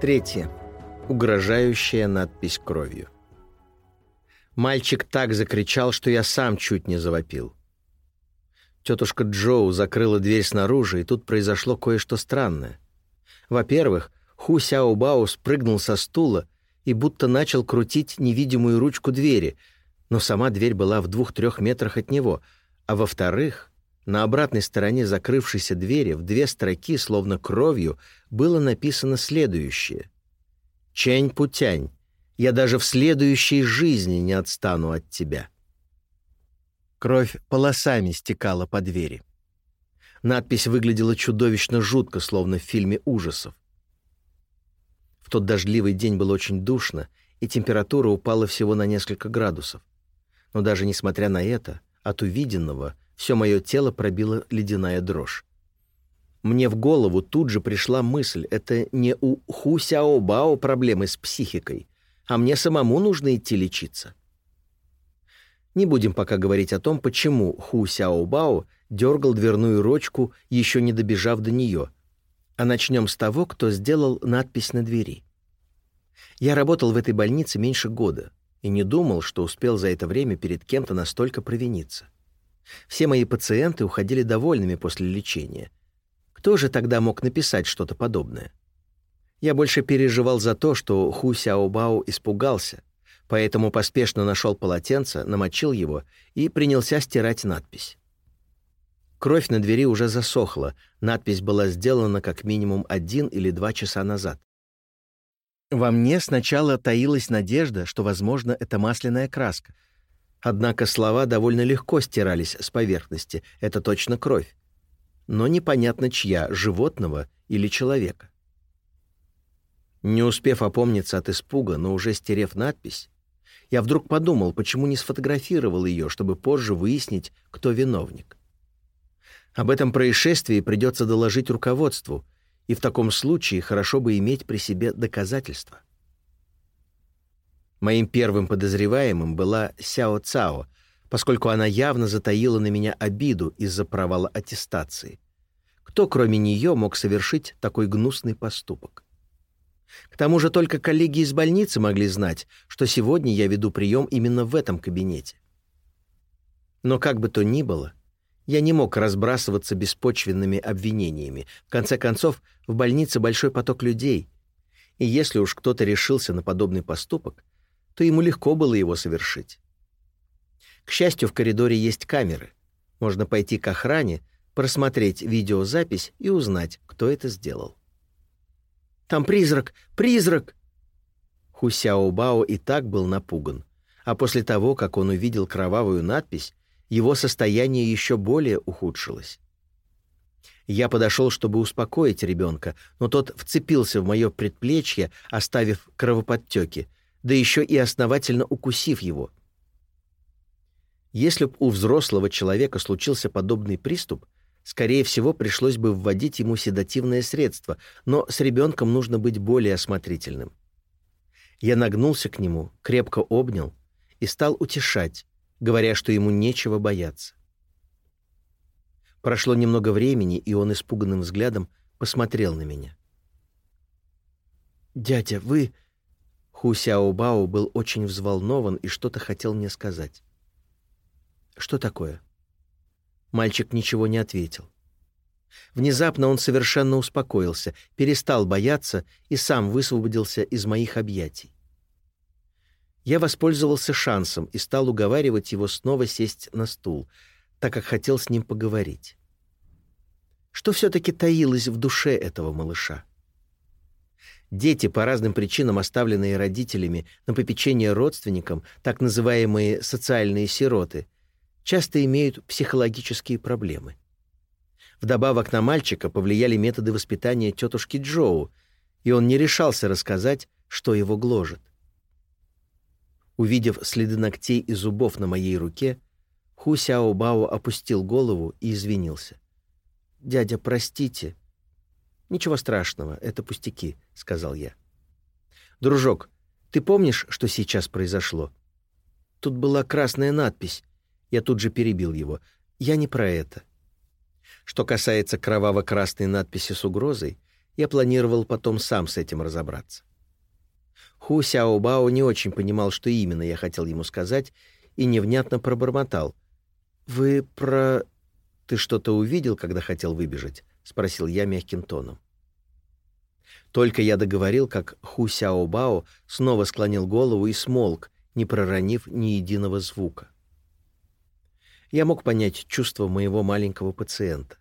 Третье угрожающая надпись кровью. Мальчик так закричал, что я сам чуть не завопил. Тетушка Джоу закрыла дверь снаружи, и тут произошло кое-что странное. Во-первых, Ху Сяо Бао спрыгнул со стула и будто начал крутить невидимую ручку двери, но сама дверь была в двух-трех метрах от него, а во-вторых, на обратной стороне закрывшейся двери в две строки, словно кровью, было написано следующее — Чэнь-Путянь, я даже в следующей жизни не отстану от тебя». Кровь полосами стекала по двери. Надпись выглядела чудовищно жутко, словно в фильме ужасов. В тот дождливый день было очень душно, и температура упала всего на несколько градусов. Но даже несмотря на это, от увиденного все мое тело пробило ледяная дрожь. Мне в голову тут же пришла мысль, это не у Ху Сяо Бао проблемы с психикой, а мне самому нужно идти лечиться. Не будем пока говорить о том, почему Ху Сяо Бао дергал дверную ручку, еще не добежав до нее, а начнем с того, кто сделал надпись на двери. Я работал в этой больнице меньше года и не думал, что успел за это время перед кем-то настолько провиниться. Все мои пациенты уходили довольными после лечения — кто же тогда мог написать что-то подобное? Я больше переживал за то, что Ху Сяобао испугался, поэтому поспешно нашел полотенце, намочил его и принялся стирать надпись. Кровь на двери уже засохла, надпись была сделана как минимум один или два часа назад. Во мне сначала таилась надежда, что, возможно, это масляная краска. Однако слова довольно легко стирались с поверхности, это точно кровь. Но непонятно чья, животного или человека. Не успев опомниться от испуга, но уже стерев надпись, я вдруг подумал, почему не сфотографировал ее, чтобы позже выяснить, кто виновник. Об этом происшествии придется доложить руководству, и в таком случае хорошо бы иметь при себе доказательства. Моим первым подозреваемым была Сяо Цао, поскольку она явно затаила на меня обиду из-за провала аттестации. Кто, кроме нее, мог совершить такой гнусный поступок? К тому же только коллеги из больницы могли знать, что сегодня я веду прием именно в этом кабинете. Но как бы то ни было, я не мог разбрасываться беспочвенными обвинениями. В конце концов, в больнице большой поток людей. И если уж кто-то решился на подобный поступок, то ему легко было его совершить. К счастью, в коридоре есть камеры. Можно пойти к охране, просмотреть видеозапись и узнать, кто это сделал. Там призрак! Призрак!» Хусяо Бао и так был напуган, а после того, как он увидел кровавую надпись, его состояние еще более ухудшилось. Я подошел, чтобы успокоить ребенка, но тот вцепился в мое предплечье, оставив кровоподтеки, да еще и основательно укусив его. Если б у взрослого человека случился подобный приступ, Скорее всего, пришлось бы вводить ему седативное средство, но с ребенком нужно быть более осмотрительным. Я нагнулся к нему, крепко обнял и стал утешать, говоря, что ему нечего бояться. Прошло немного времени, и он испуганным взглядом посмотрел на меня. «Дядя, вы...» Ху Сяо был очень взволнован и что-то хотел мне сказать. «Что такое?» Мальчик ничего не ответил. Внезапно он совершенно успокоился, перестал бояться и сам высвободился из моих объятий. Я воспользовался шансом и стал уговаривать его снова сесть на стул, так как хотел с ним поговорить. Что все-таки таилось в душе этого малыша? Дети, по разным причинам оставленные родителями на попечение родственникам, так называемые социальные сироты — часто имеют психологические проблемы. Вдобавок на мальчика повлияли методы воспитания тетушки Джоу, и он не решался рассказать, что его гложет. Увидев следы ногтей и зубов на моей руке, Ху Сяо Бао опустил голову и извинился. «Дядя, простите». «Ничего страшного, это пустяки», — сказал я. «Дружок, ты помнишь, что сейчас произошло?» Тут была красная надпись я тут же перебил его. «Я не про это». Что касается кроваво-красной надписи с угрозой, я планировал потом сам с этим разобраться. Ху Сяо Бао не очень понимал, что именно я хотел ему сказать, и невнятно пробормотал. «Вы про... Ты что-то увидел, когда хотел выбежать?» — спросил я мягким тоном. Только я договорил, как Ху Сяо Бао снова склонил голову и смолк, не проронив ни единого звука. Я мог понять чувства моего маленького пациента.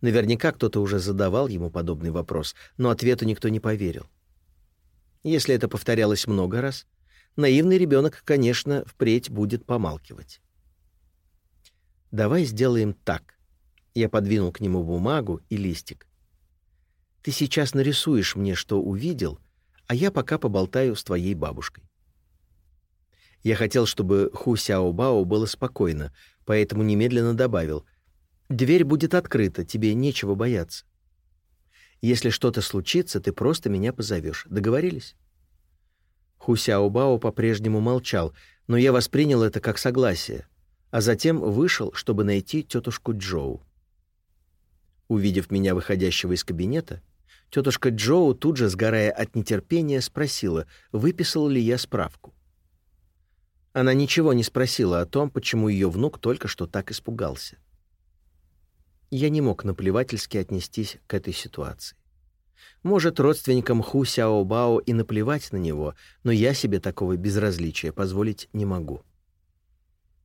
Наверняка кто-то уже задавал ему подобный вопрос, но ответу никто не поверил. Если это повторялось много раз, наивный ребенок, конечно, впредь будет помалкивать. «Давай сделаем так». Я подвинул к нему бумагу и листик. «Ты сейчас нарисуешь мне, что увидел, а я пока поболтаю с твоей бабушкой». Я хотел, чтобы Ху Сяо Бао было спокойно, поэтому немедленно добавил. «Дверь будет открыта, тебе нечего бояться. Если что-то случится, ты просто меня позовешь. Договорились?» Ху Сяо Бао по-прежнему молчал, но я воспринял это как согласие, а затем вышел, чтобы найти тетушку Джоу. Увидев меня выходящего из кабинета, тетушка Джоу, тут же сгорая от нетерпения, спросила, выписал ли я справку. Она ничего не спросила о том, почему ее внук только что так испугался. Я не мог наплевательски отнестись к этой ситуации. Может, родственникам Ху Сяобао и наплевать на него, но я себе такого безразличия позволить не могу.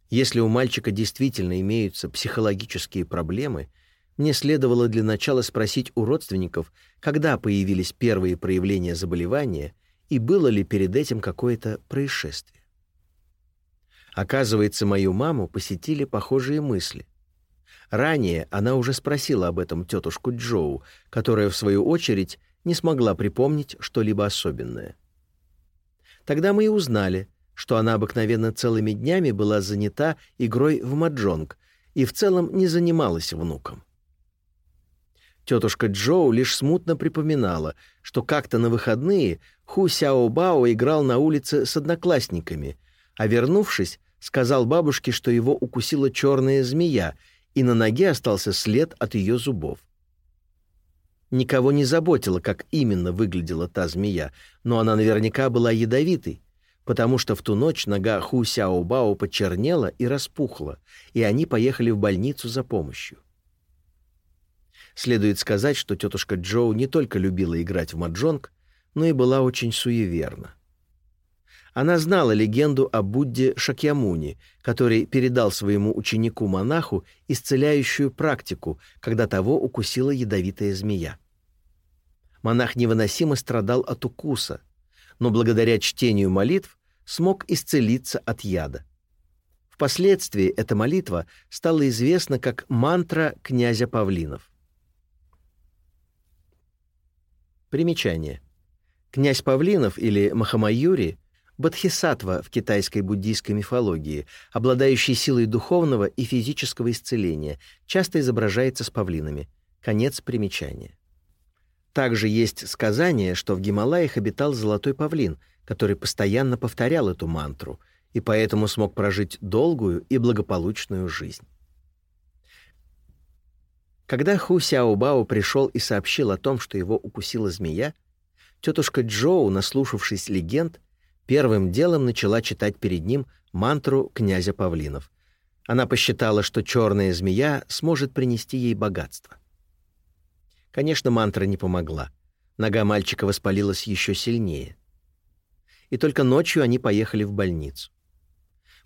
Если у мальчика действительно имеются психологические проблемы, мне следовало для начала спросить у родственников, когда появились первые проявления заболевания и было ли перед этим какое-то происшествие. Оказывается, мою маму посетили похожие мысли. Ранее она уже спросила об этом тетушку Джоу, которая, в свою очередь, не смогла припомнить что-либо особенное. Тогда мы и узнали, что она обыкновенно целыми днями была занята игрой в маджонг и в целом не занималась внуком. Тетушка Джоу лишь смутно припоминала, что как-то на выходные Ху Сяо Бао играл на улице с одноклассниками, а вернувшись, сказал бабушке, что его укусила черная змея, и на ноге остался след от ее зубов. Никого не заботило, как именно выглядела та змея, но она наверняка была ядовитой, потому что в ту ночь нога Ху Сяо Бао почернела и распухла, и они поехали в больницу за помощью. Следует сказать, что тетушка Джоу не только любила играть в маджонг, но и была очень суеверна. Она знала легенду о Будде Шакьямуни, который передал своему ученику-монаху исцеляющую практику, когда того укусила ядовитая змея. Монах невыносимо страдал от укуса, но благодаря чтению молитв смог исцелиться от яда. Впоследствии эта молитва стала известна как мантра князя Павлинов. Примечание. Князь Павлинов или Махамаюри — бодхисаттва в китайской буддийской мифологии, обладающий силой духовного и физического исцеления, часто изображается с павлинами. Конец примечания. Также есть сказание, что в Гималаях обитал золотой павлин, который постоянно повторял эту мантру и поэтому смог прожить долгую и благополучную жизнь. Когда Ху Сяобао пришел и сообщил о том, что его укусила змея, тетушка Джоу, наслушавшись легенд, первым делом начала читать перед ним мантру князя Павлинов. Она посчитала, что черная змея сможет принести ей богатство. Конечно, мантра не помогла. Нога мальчика воспалилась еще сильнее. И только ночью они поехали в больницу.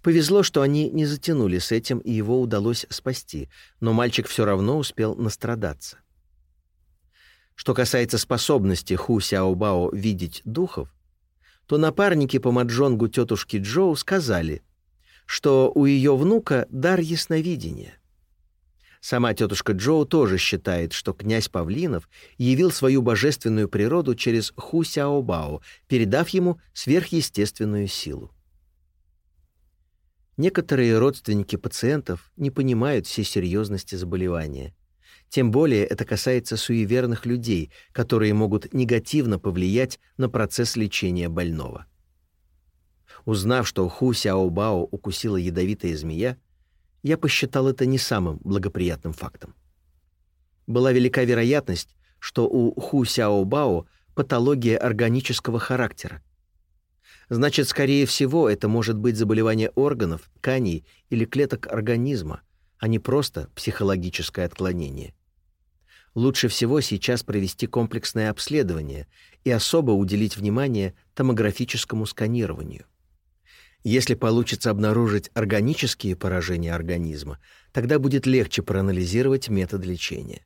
Повезло, что они не затянули с этим, и его удалось спасти, но мальчик все равно успел настрадаться. Что касается способности Ху Сяобао видеть духов, то напарники по маджонгу тетушки Джоу сказали, что у ее внука дар ясновидения. Сама тетушка Джоу тоже считает, что князь Павлинов явил свою божественную природу через Ху Сяобао, передав ему сверхъестественную силу. Некоторые родственники пациентов не понимают всей серьезности заболевания. Тем более это касается суеверных людей, которые могут негативно повлиять на процесс лечения больного. Узнав, что Ху Сяобао укусила ядовитая змея, я посчитал это не самым благоприятным фактом. Была велика вероятность, что у Ху Сяобао патология органического характера, Значит, скорее всего, это может быть заболевание органов, тканей или клеток организма, а не просто психологическое отклонение. Лучше всего сейчас провести комплексное обследование и особо уделить внимание томографическому сканированию. Если получится обнаружить органические поражения организма, тогда будет легче проанализировать метод лечения.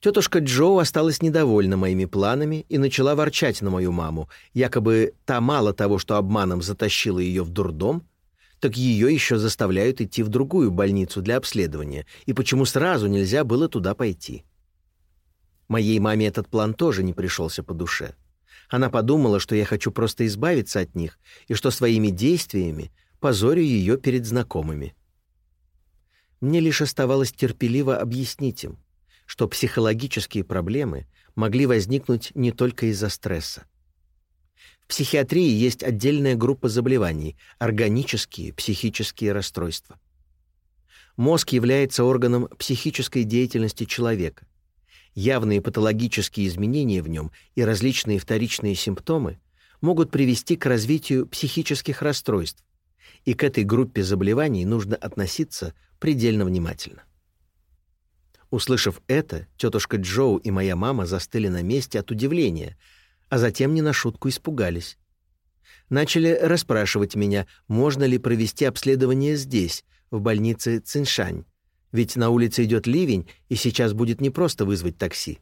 Тетушка Джо осталась недовольна моими планами и начала ворчать на мою маму, якобы та мало того, что обманом затащила ее в дурдом, так ее еще заставляют идти в другую больницу для обследования, и почему сразу нельзя было туда пойти. Моей маме этот план тоже не пришелся по душе. Она подумала, что я хочу просто избавиться от них и что своими действиями позорю ее перед знакомыми. Мне лишь оставалось терпеливо объяснить им — что психологические проблемы могли возникнуть не только из-за стресса. Психиатрии есть отдельная группа заболеваний – органические психические расстройства. Мозг является органом психической деятельности человека. Явные патологические изменения в нем и различные вторичные симптомы могут привести к развитию психических расстройств, и к этой группе заболеваний нужно относиться предельно внимательно. Услышав это, тетушка Джоу и моя мама застыли на месте от удивления, а затем не на шутку испугались. Начали расспрашивать меня, можно ли провести обследование здесь, в больнице Циншань, ведь на улице идет ливень, и сейчас будет непросто вызвать такси.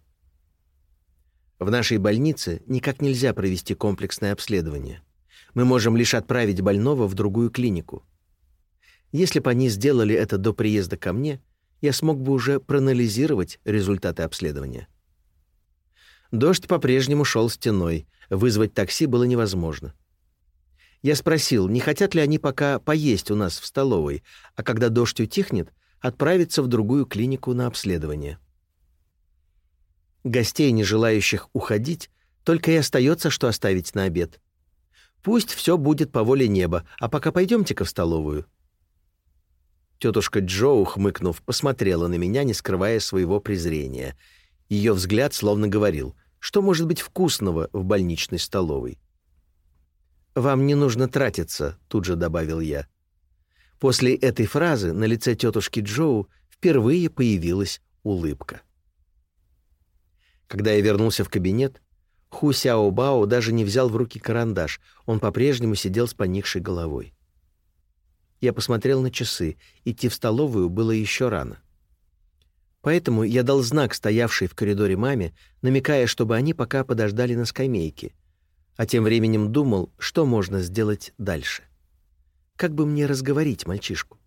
В нашей больнице никак нельзя провести комплексное обследование. Мы можем лишь отправить больного в другую клинику. Если бы они сделали это до приезда ко мне, я смог бы уже проанализировать результаты обследования. Дождь по-прежнему шел стеной, вызвать такси было невозможно. Я спросил, не хотят ли они пока поесть у нас в столовой, а когда дождь утихнет, отправиться в другую клинику на обследование. Гостей, не желающих уходить, только и остается, что оставить на обед. Пусть все будет по воле неба, а пока пойдемте-ка в столовую. Тетушка Джоу, хмыкнув, посмотрела на меня, не скрывая своего презрения. Ее взгляд словно говорил, что может быть вкусного в больничной столовой. «Вам не нужно тратиться», — тут же добавил я. После этой фразы на лице тетушки Джоу впервые появилась улыбка. Когда я вернулся в кабинет, Ху Сяо Бао даже не взял в руки карандаш, он по-прежнему сидел с поникшей головой. Я посмотрел на часы. Идти в столовую было еще рано. Поэтому я дал знак стоявшей в коридоре маме, намекая, чтобы они пока подождали на скамейке, а тем временем думал, что можно сделать дальше. Как бы мне разговорить мальчишку?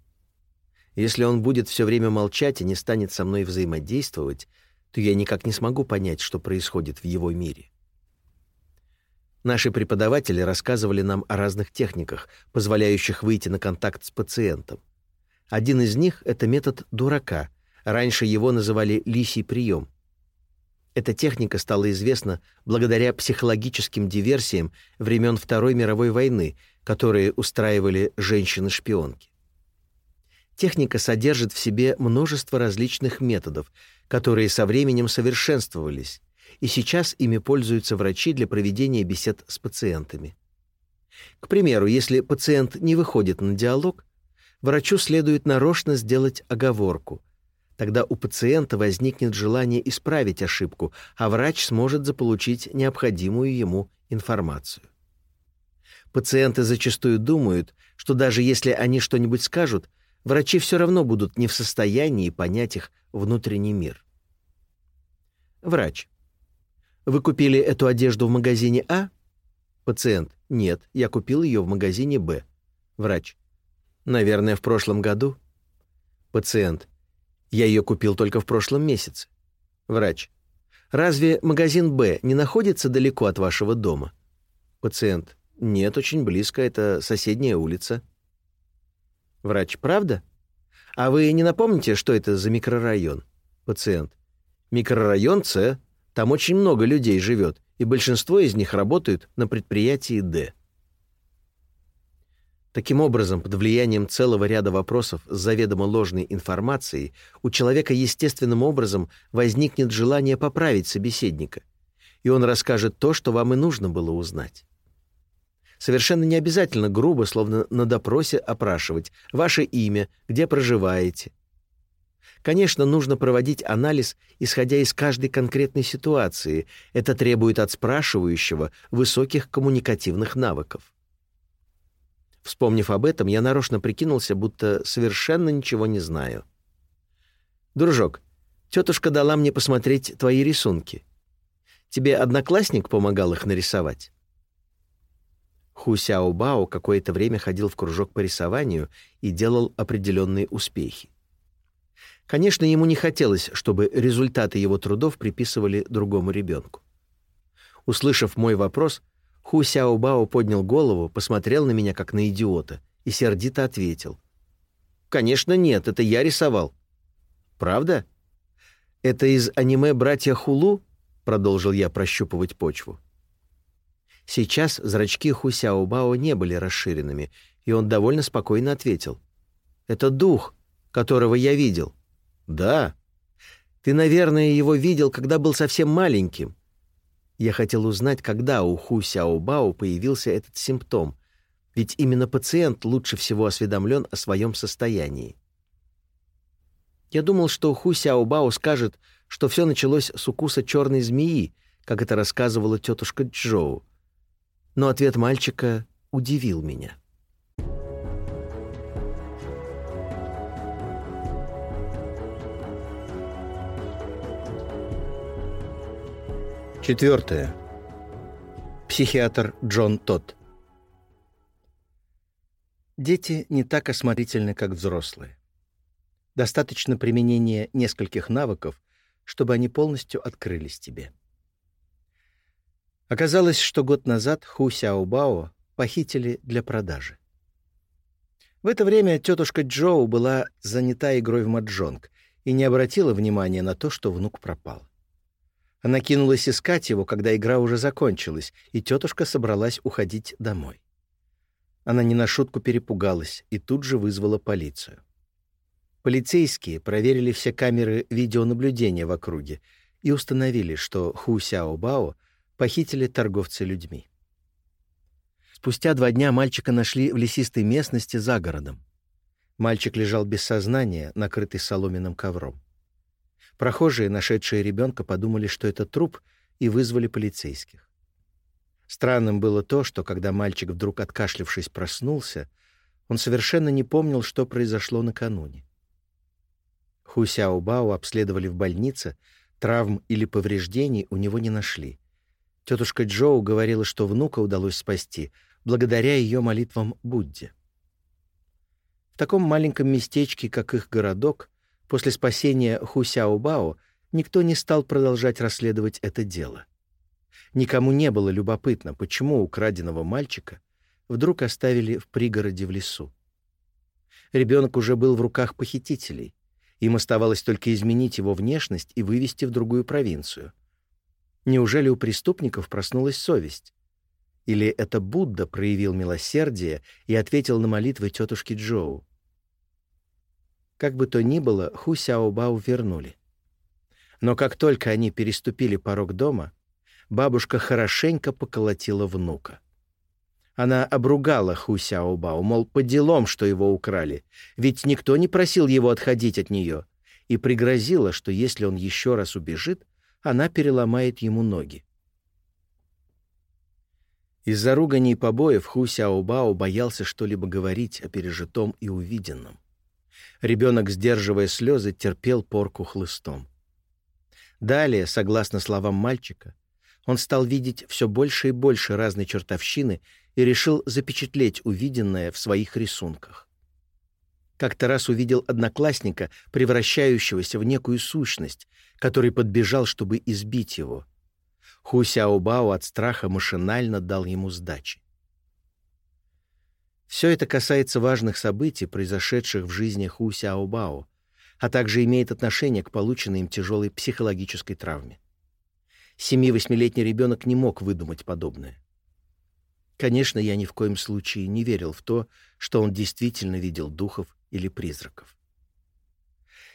Если он будет все время молчать и не станет со мной взаимодействовать, то я никак не смогу понять, что происходит в его мире. Наши преподаватели рассказывали нам о разных техниках, позволяющих выйти на контакт с пациентом. Один из них — это метод дурака. Раньше его называли «лисий прием». Эта техника стала известна благодаря психологическим диверсиям времен Второй мировой войны, которые устраивали женщины-шпионки. Техника содержит в себе множество различных методов, которые со временем совершенствовались, и сейчас ими пользуются врачи для проведения бесед с пациентами. К примеру, если пациент не выходит на диалог, врачу следует нарочно сделать оговорку. Тогда у пациента возникнет желание исправить ошибку, а врач сможет заполучить необходимую ему информацию. Пациенты зачастую думают, что даже если они что-нибудь скажут, врачи все равно будут не в состоянии понять их внутренний мир. Врач. Вы купили эту одежду в магазине А? Пациент. Нет, я купил ее в магазине Б. Врач. Наверное, в прошлом году. Пациент. Я ее купил только в прошлом месяце. Врач. Разве магазин Б не находится далеко от вашего дома? Пациент. Нет, очень близко, это соседняя улица. Врач. Правда? А вы не напомните, что это за микрорайон? Пациент. Микрорайон С. Там очень много людей живет, и большинство из них работают на предприятии «Д». Таким образом, под влиянием целого ряда вопросов с заведомо ложной информацией у человека естественным образом возникнет желание поправить собеседника, и он расскажет то, что вам и нужно было узнать. Совершенно не обязательно грубо, словно на допросе, опрашивать ваше имя, где проживаете – Конечно, нужно проводить анализ, исходя из каждой конкретной ситуации. Это требует от спрашивающего высоких коммуникативных навыков. Вспомнив об этом, я нарочно прикинулся, будто совершенно ничего не знаю. «Дружок, тетушка дала мне посмотреть твои рисунки. Тебе одноклассник помогал их нарисовать?» Ху Сяо Бао какое-то время ходил в кружок по рисованию и делал определенные успехи. Конечно, ему не хотелось, чтобы результаты его трудов приписывали другому ребенку. Услышав мой вопрос, Ху Сяо Бао поднял голову, посмотрел на меня как на идиота и сердито ответил. «Конечно нет, это я рисовал». «Правда?» «Это из аниме «Братья Хулу»?» — продолжил я прощупывать почву. Сейчас зрачки Ху Сяо Бао не были расширенными, и он довольно спокойно ответил. «Это дух, которого я видел». «Да. Ты, наверное, его видел, когда был совсем маленьким». Я хотел узнать, когда у Ху Сяобао появился этот симптом, ведь именно пациент лучше всего осведомлен о своем состоянии. Я думал, что Ху Сяобао скажет, что все началось с укуса черной змеи, как это рассказывала тетушка Джоу. Но ответ мальчика удивил меня. Четвертое. Психиатр Джон Тодд. Дети не так осмотрительны, как взрослые. Достаточно применения нескольких навыков, чтобы они полностью открылись тебе. Оказалось, что год назад Ху Сяобао похитили для продажи. В это время тетушка Джоу была занята игрой в маджонг и не обратила внимания на то, что внук пропал. Она кинулась искать его, когда игра уже закончилась, и тетушка собралась уходить домой. Она не на шутку перепугалась и тут же вызвала полицию. Полицейские проверили все камеры видеонаблюдения в округе и установили, что Ху Сяо Бао похитили торговцы людьми. Спустя два дня мальчика нашли в лесистой местности за городом. Мальчик лежал без сознания, накрытый соломенным ковром. Прохожие, нашедшие ребенка, подумали, что это труп, и вызвали полицейских. Странным было то, что когда мальчик, вдруг откашлившись, проснулся, он совершенно не помнил, что произошло накануне. Ху Сяобао обследовали в больнице, травм или повреждений у него не нашли. Тетушка Джоу говорила, что внука удалось спасти благодаря ее молитвам Будде. В таком маленьком местечке, как их городок, После спасения Ху Сяобао никто не стал продолжать расследовать это дело. Никому не было любопытно, почему украденного мальчика вдруг оставили в пригороде в лесу. Ребенок уже был в руках похитителей. Им оставалось только изменить его внешность и вывести в другую провинцию. Неужели у преступников проснулась совесть? Или это Будда проявил милосердие и ответил на молитвы тетушки Джоу? Как бы то ни было, Ху Сяобао вернули. Но как только они переступили порог дома, бабушка хорошенько поколотила внука. Она обругала Ху Сяобао, мол, по делам, что его украли, ведь никто не просил его отходить от нее, и пригрозила, что если он еще раз убежит, она переломает ему ноги. Из-за руганий и побоев Ху Сяобао боялся что-либо говорить о пережитом и увиденном. Ребенок, сдерживая слезы, терпел порку хлыстом. Далее, согласно словам мальчика, он стал видеть все больше и больше разной чертовщины и решил запечатлеть увиденное в своих рисунках. Как-то раз увидел одноклассника, превращающегося в некую сущность, который подбежал, чтобы избить его. Ху Сяобао от страха машинально дал ему сдачи. Все это касается важных событий, произошедших в жизни Ху Сяобао, а также имеет отношение к полученной им тяжелой психологической травме. Семи-восьмилетний ребенок не мог выдумать подобное. Конечно, я ни в коем случае не верил в то, что он действительно видел духов или призраков.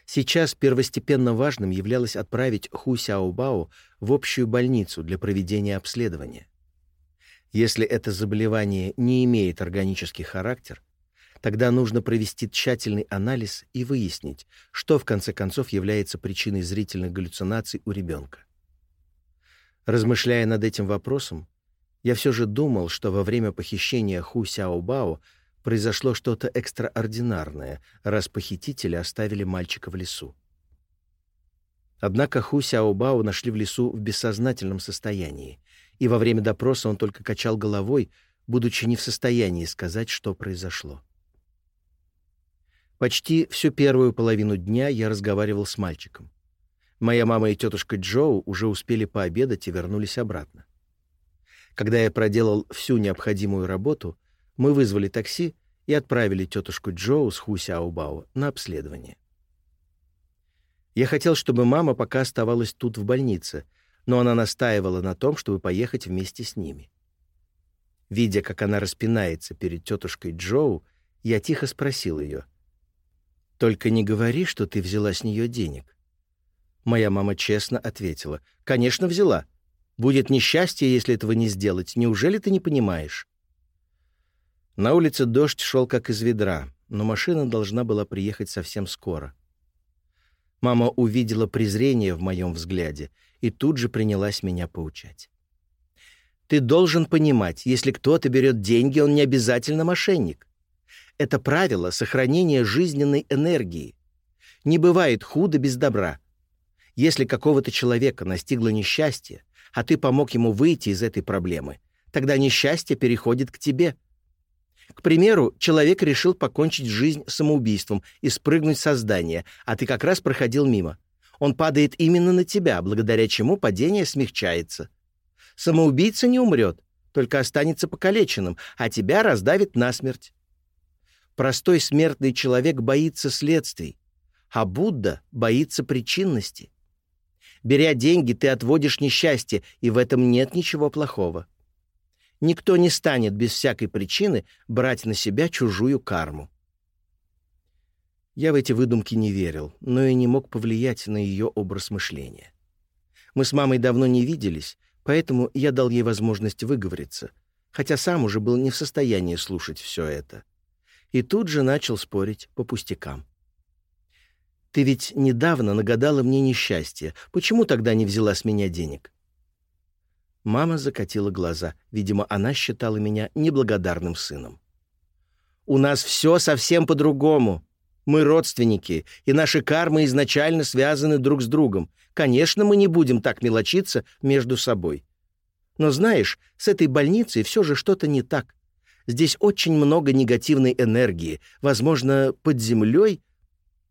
Сейчас первостепенно важным являлось отправить Ху Сяобао в общую больницу для проведения обследования. Если это заболевание не имеет органический характер, тогда нужно провести тщательный анализ и выяснить, что в конце концов является причиной зрительных галлюцинаций у ребенка. Размышляя над этим вопросом, я все же думал, что во время похищения Ху Сяобао произошло что-то экстраординарное, раз похитители оставили мальчика в лесу. Однако Ху Сяобао нашли в лесу в бессознательном состоянии, и во время допроса он только качал головой, будучи не в состоянии сказать, что произошло. Почти всю первую половину дня я разговаривал с мальчиком. Моя мама и тетушка Джоу уже успели пообедать и вернулись обратно. Когда я проделал всю необходимую работу, мы вызвали такси и отправили тетушку Джоу с Хусяобао на обследование. Я хотел, чтобы мама пока оставалась тут в больнице — но она настаивала на том, чтобы поехать вместе с ними. Видя, как она распинается перед тетушкой Джоу, я тихо спросил ее. «Только не говори, что ты взяла с нее денег». Моя мама честно ответила. «Конечно, взяла. Будет несчастье, если этого не сделать. Неужели ты не понимаешь?» На улице дождь шел как из ведра, но машина должна была приехать совсем скоро. Мама увидела презрение в моем взгляде и тут же принялась меня поучать. «Ты должен понимать, если кто-то берет деньги, он не обязательно мошенник. Это правило сохранения жизненной энергии. Не бывает худо без добра. Если какого-то человека настигло несчастье, а ты помог ему выйти из этой проблемы, тогда несчастье переходит к тебе. К примеру, человек решил покончить жизнь самоубийством и спрыгнуть со здания, а ты как раз проходил мимо. Он падает именно на тебя, благодаря чему падение смягчается. Самоубийца не умрет, только останется покалеченным, а тебя раздавит насмерть. Простой смертный человек боится следствий, а Будда боится причинности. Беря деньги, ты отводишь несчастье, и в этом нет ничего плохого. Никто не станет без всякой причины брать на себя чужую карму. Я в эти выдумки не верил, но и не мог повлиять на ее образ мышления. Мы с мамой давно не виделись, поэтому я дал ей возможность выговориться, хотя сам уже был не в состоянии слушать все это. И тут же начал спорить по пустякам. Ты ведь недавно нагадала мне несчастье. Почему тогда не взяла с меня денег?» Мама закатила глаза. Видимо, она считала меня неблагодарным сыном. «У нас все совсем по-другому. Мы родственники, и наши кармы изначально связаны друг с другом. Конечно, мы не будем так мелочиться между собой. Но знаешь, с этой больницей все же что-то не так. Здесь очень много негативной энергии. Возможно, под землей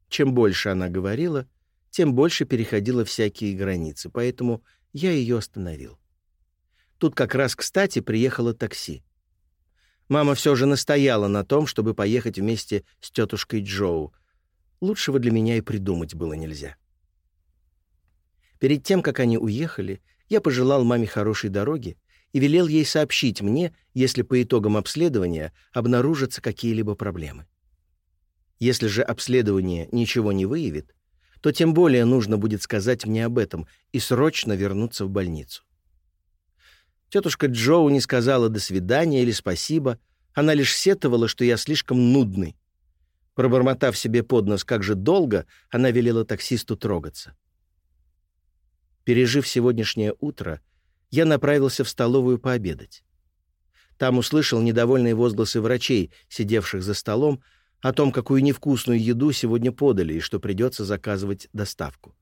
чем больше она говорила, тем больше переходила всякие границы, поэтому я ее остановил. Тут как раз кстати приехало такси. Мама все же настояла на том, чтобы поехать вместе с тетушкой Джоу. Лучшего для меня и придумать было нельзя. Перед тем, как они уехали, я пожелал маме хорошей дороги и велел ей сообщить мне, если по итогам обследования обнаружатся какие-либо проблемы. Если же обследование ничего не выявит, то тем более нужно будет сказать мне об этом и срочно вернуться в больницу. Тетушка Джоу не сказала «до свидания» или «спасибо», она лишь сетовала, что я слишком нудный. Пробормотав себе под нос, как же долго, она велела таксисту трогаться. Пережив сегодняшнее утро, я направился в столовую пообедать. Там услышал недовольные возгласы врачей, сидевших за столом, о том, какую невкусную еду сегодня подали и что придется заказывать доставку.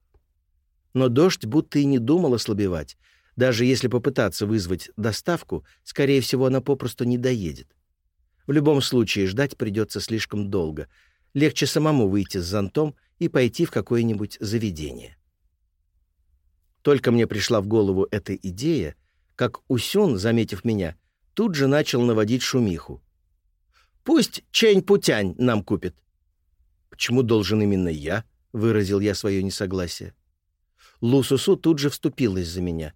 Но дождь будто и не думал ослабевать. Даже если попытаться вызвать доставку, скорее всего, она попросту не доедет. В любом случае, ждать придется слишком долго. Легче самому выйти с зонтом и пойти в какое-нибудь заведение. Только мне пришла в голову эта идея, как Усюн, заметив меня, тут же начал наводить шумиху. Пусть Чэнь-Путянь нам купит». «Почему должен именно я?» — выразил я свое несогласие. Лу Сусу тут же вступилась за меня.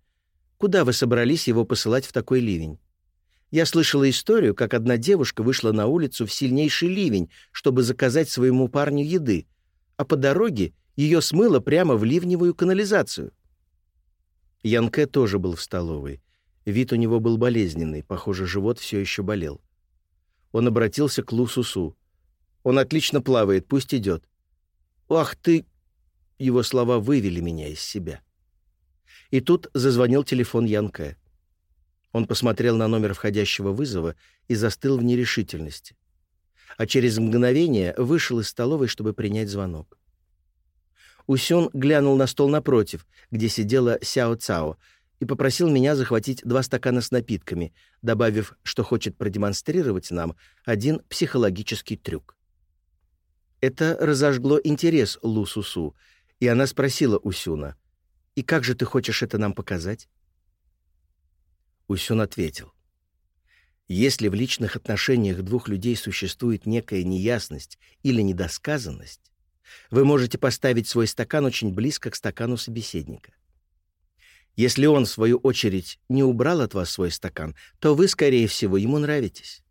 «Куда вы собрались его посылать в такой ливень?» Я слышала историю, как одна девушка вышла на улицу в сильнейший ливень, чтобы заказать своему парню еды, а по дороге ее смыло прямо в ливневую канализацию. Янке тоже был в столовой. Вид у него был болезненный, похоже, живот все еще болел. Он обратился к Лусусу. «Он отлично плавает, пусть идет». «Ах ты!» Его слова вывели меня из себя. И тут зазвонил телефон Янке. Он посмотрел на номер входящего вызова и застыл в нерешительности. А через мгновение вышел из столовой, чтобы принять звонок. Усюн глянул на стол напротив, где сидела Сяо Цао, и попросил меня захватить два стакана с напитками, добавив, что хочет продемонстрировать нам один психологический трюк. Это разожгло интерес Лу Сусу, и она спросила Усюна, «И как же ты хочешь это нам показать?» Усюн ответил, «Если в личных отношениях двух людей существует некая неясность или недосказанность, вы можете поставить свой стакан очень близко к стакану собеседника. Если он, в свою очередь, не убрал от вас свой стакан, то вы, скорее всего, ему нравитесь.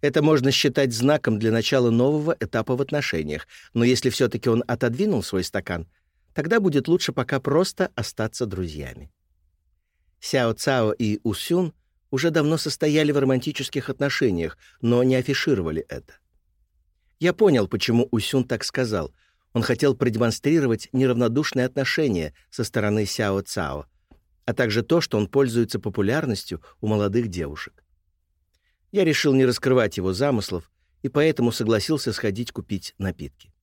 Это можно считать знаком для начала нового этапа в отношениях, но если все-таки он отодвинул свой стакан, тогда будет лучше пока просто остаться друзьями. Сяо Цао и Усюн уже давно состояли в романтических отношениях, но не афишировали это. Я понял, почему Усюн так сказал. Он хотел продемонстрировать неравнодушное отношение со стороны Сяо Цао, а также то, что он пользуется популярностью у молодых девушек. Я решил не раскрывать его замыслов и поэтому согласился сходить купить напитки.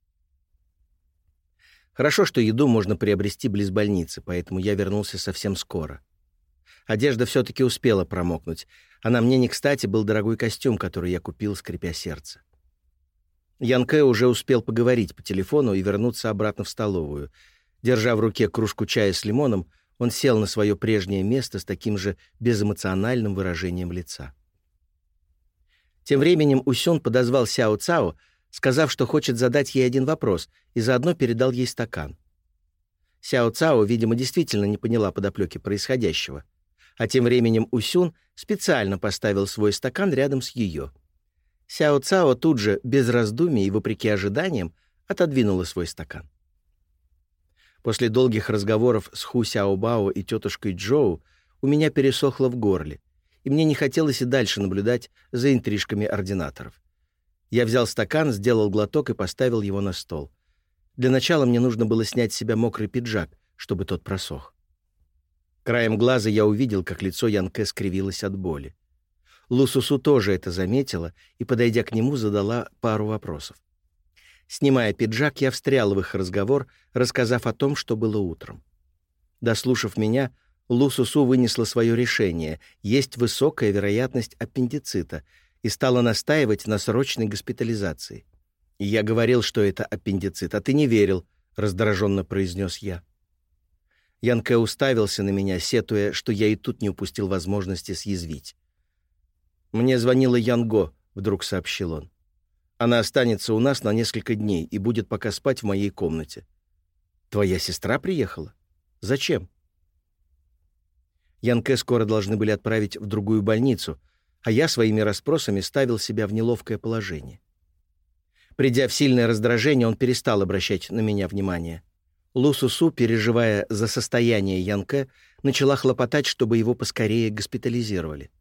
Хорошо, что еду можно приобрести близ больницы, поэтому я вернулся совсем скоро. Одежда все-таки успела промокнуть, а на мне не кстати был дорогой костюм, который я купил, скрипя сердце. Ян Кэ уже успел поговорить по телефону и вернуться обратно в столовую. Держа в руке кружку чая с лимоном, он сел на свое прежнее место с таким же безэмоциональным выражением лица. Тем временем Усюн подозвал Сяо Цао, сказав, что хочет задать ей один вопрос, и заодно передал ей стакан. Сяо Цао, видимо, действительно не поняла подоплеки происходящего. А тем временем Усюн специально поставил свой стакан рядом с ее. Сяо Цао тут же, без раздумий и вопреки ожиданиям, отодвинула свой стакан. После долгих разговоров с Ху Сяо Бао и тетушкой Джоу у меня пересохло в горле, и мне не хотелось и дальше наблюдать за интрижками ординаторов. Я взял стакан, сделал глоток и поставил его на стол. Для начала мне нужно было снять с себя мокрый пиджак, чтобы тот просох. Краем глаза я увидел, как лицо Янке скривилось от боли. Лусусу тоже это заметила и, подойдя к нему, задала пару вопросов. Снимая пиджак, я встрял в их разговор, рассказав о том, что было утром. Дослушав меня, Лусусу вынесла свое решение. Есть высокая вероятность аппендицита и стала настаивать на срочной госпитализации. И я говорил, что это аппендицит, а ты не верил, раздраженно произнес я. Янке уставился на меня, сетуя, что я и тут не упустил возможности съязвить. «Мне звонила Янго», — вдруг сообщил он. «Она останется у нас на несколько дней и будет пока спать в моей комнате». «Твоя сестра приехала? Зачем?» Янке скоро должны были отправить в другую больницу, а я своими расспросами ставил себя в неловкое положение. Придя в сильное раздражение, он перестал обращать на меня внимание. Лусусу, переживая за состояние Янке, начала хлопотать, чтобы его поскорее госпитализировали.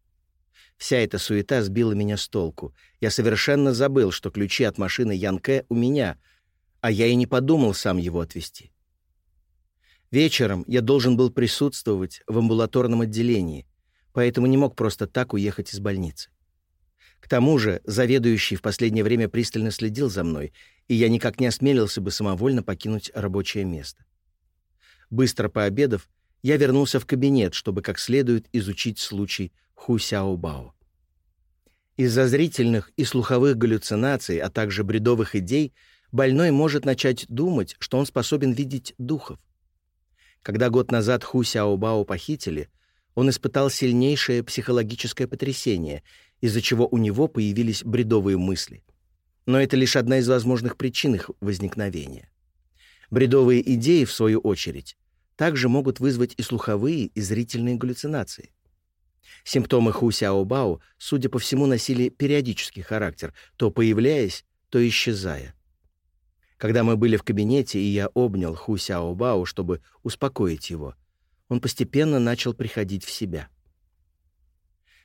Вся эта суета сбила меня с толку. Я совершенно забыл, что ключи от машины Янке у меня, а я и не подумал сам его отвезти. Вечером я должен был присутствовать в амбулаторном отделении, поэтому не мог просто так уехать из больницы. К тому же заведующий в последнее время пристально следил за мной, и я никак не осмелился бы самовольно покинуть рабочее место. Быстро пообедав, я вернулся в кабинет, чтобы как следует изучить случай Ху Сяо Бао. Из-за зрительных и слуховых галлюцинаций, а также бредовых идей, больной может начать думать, что он способен видеть духов. Когда год назад Ху Сяобао похитили, он испытал сильнейшее психологическое потрясение, из-за чего у него появились бредовые мысли. Но это лишь одна из возможных причин их возникновения. Бредовые идеи, в свою очередь, также могут вызвать и слуховые, и зрительные галлюцинации. Симптомы Ху Сяобао, судя по всему, носили периодический характер, то появляясь, то исчезая. Когда мы были в кабинете, и я обнял Ху Бао, чтобы успокоить его, он постепенно начал приходить в себя.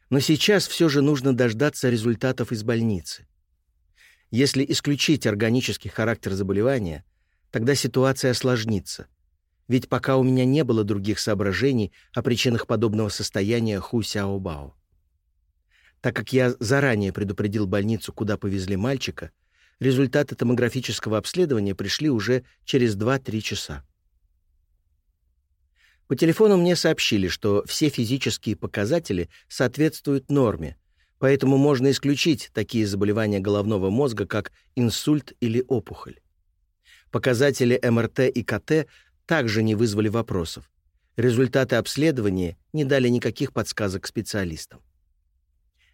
Но сейчас все же нужно дождаться результатов из больницы. Если исключить органический характер заболевания, тогда ситуация осложнится. Ведь пока у меня не было других соображений о причинах подобного состояния Ху Сяо Бао. Так как я заранее предупредил больницу, куда повезли мальчика, Результаты томографического обследования пришли уже через 2-3 часа. По телефону мне сообщили, что все физические показатели соответствуют норме, поэтому можно исключить такие заболевания головного мозга, как инсульт или опухоль. Показатели МРТ и КТ также не вызвали вопросов. Результаты обследования не дали никаких подсказок специалистам.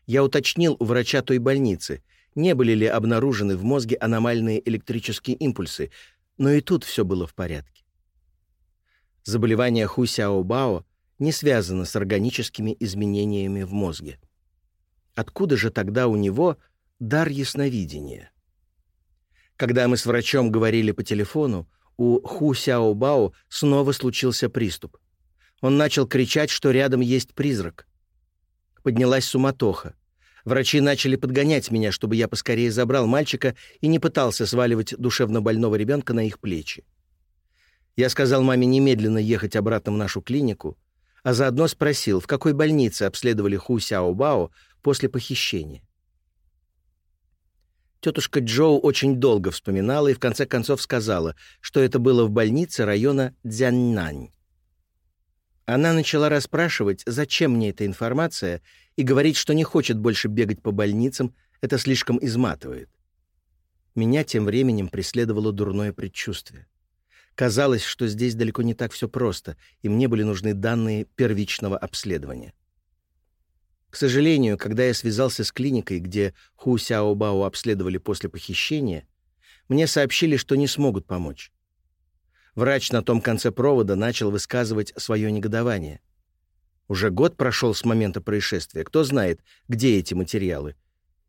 Я уточнил у врача той больницы, не были ли обнаружены в мозге аномальные электрические импульсы, но и тут все было в порядке. Заболевание Ху Сяо не связано с органическими изменениями в мозге. Откуда же тогда у него дар ясновидения? Когда мы с врачом говорили по телефону, у Ху Сяо снова случился приступ. Он начал кричать, что рядом есть призрак. Поднялась суматоха. Врачи начали подгонять меня, чтобы я поскорее забрал мальчика и не пытался сваливать душевно больного ребенка на их плечи. Я сказал маме немедленно ехать обратно в нашу клинику, а заодно спросил, в какой больнице обследовали Ху Сяо Бао после похищения. Тетушка Джоу очень долго вспоминала и в конце концов сказала, что это было в больнице района Дзяннань. Она начала расспрашивать, зачем мне эта информация, и говорить, что не хочет больше бегать по больницам, это слишком изматывает. Меня тем временем преследовало дурное предчувствие. Казалось, что здесь далеко не так все просто, и мне были нужны данные первичного обследования. К сожалению, когда я связался с клиникой, где Ху Сяо Бао обследовали после похищения, мне сообщили, что не смогут помочь. Врач на том конце провода начал высказывать свое негодование. Уже год прошел с момента происшествия. Кто знает, где эти материалы?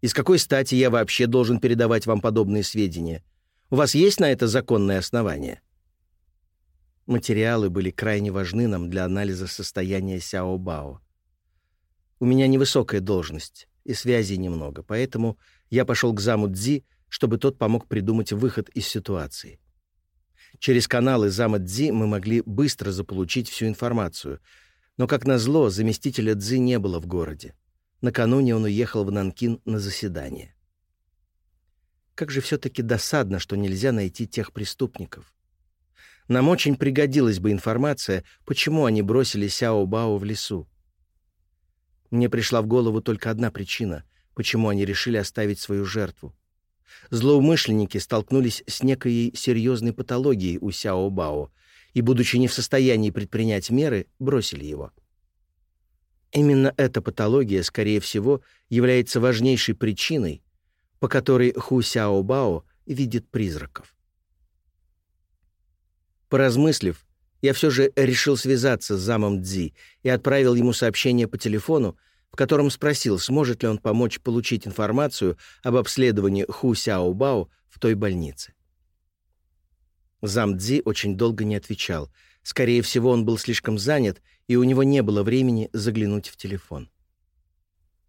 И с какой стати я вообще должен передавать вам подобные сведения? У вас есть на это законное основание? Материалы были крайне важны нам для анализа состояния Сяо Бао. У меня невысокая должность и связей немного, поэтому я пошел к заму Цзи, чтобы тот помог придумать выход из ситуации. Через каналы зама Цзи мы могли быстро заполучить всю информацию. Но, как назло, заместителя Цзи не было в городе. Накануне он уехал в Нанкин на заседание. Как же все-таки досадно, что нельзя найти тех преступников. Нам очень пригодилась бы информация, почему они бросили Сяо Бао в лесу. Мне пришла в голову только одна причина, почему они решили оставить свою жертву. Злоумышленники столкнулись с некой серьезной патологией у Сяо Бао и, будучи не в состоянии предпринять меры, бросили его. Именно эта патология, скорее всего, является важнейшей причиной, по которой Ху Сяо Бао видит призраков. Поразмыслив, я все же решил связаться с замом Дзи и отправил ему сообщение по телефону, в котором спросил, сможет ли он помочь получить информацию об обследовании Ху Сяо Бао в той больнице. Зам Цзи очень долго не отвечал. Скорее всего, он был слишком занят, и у него не было времени заглянуть в телефон.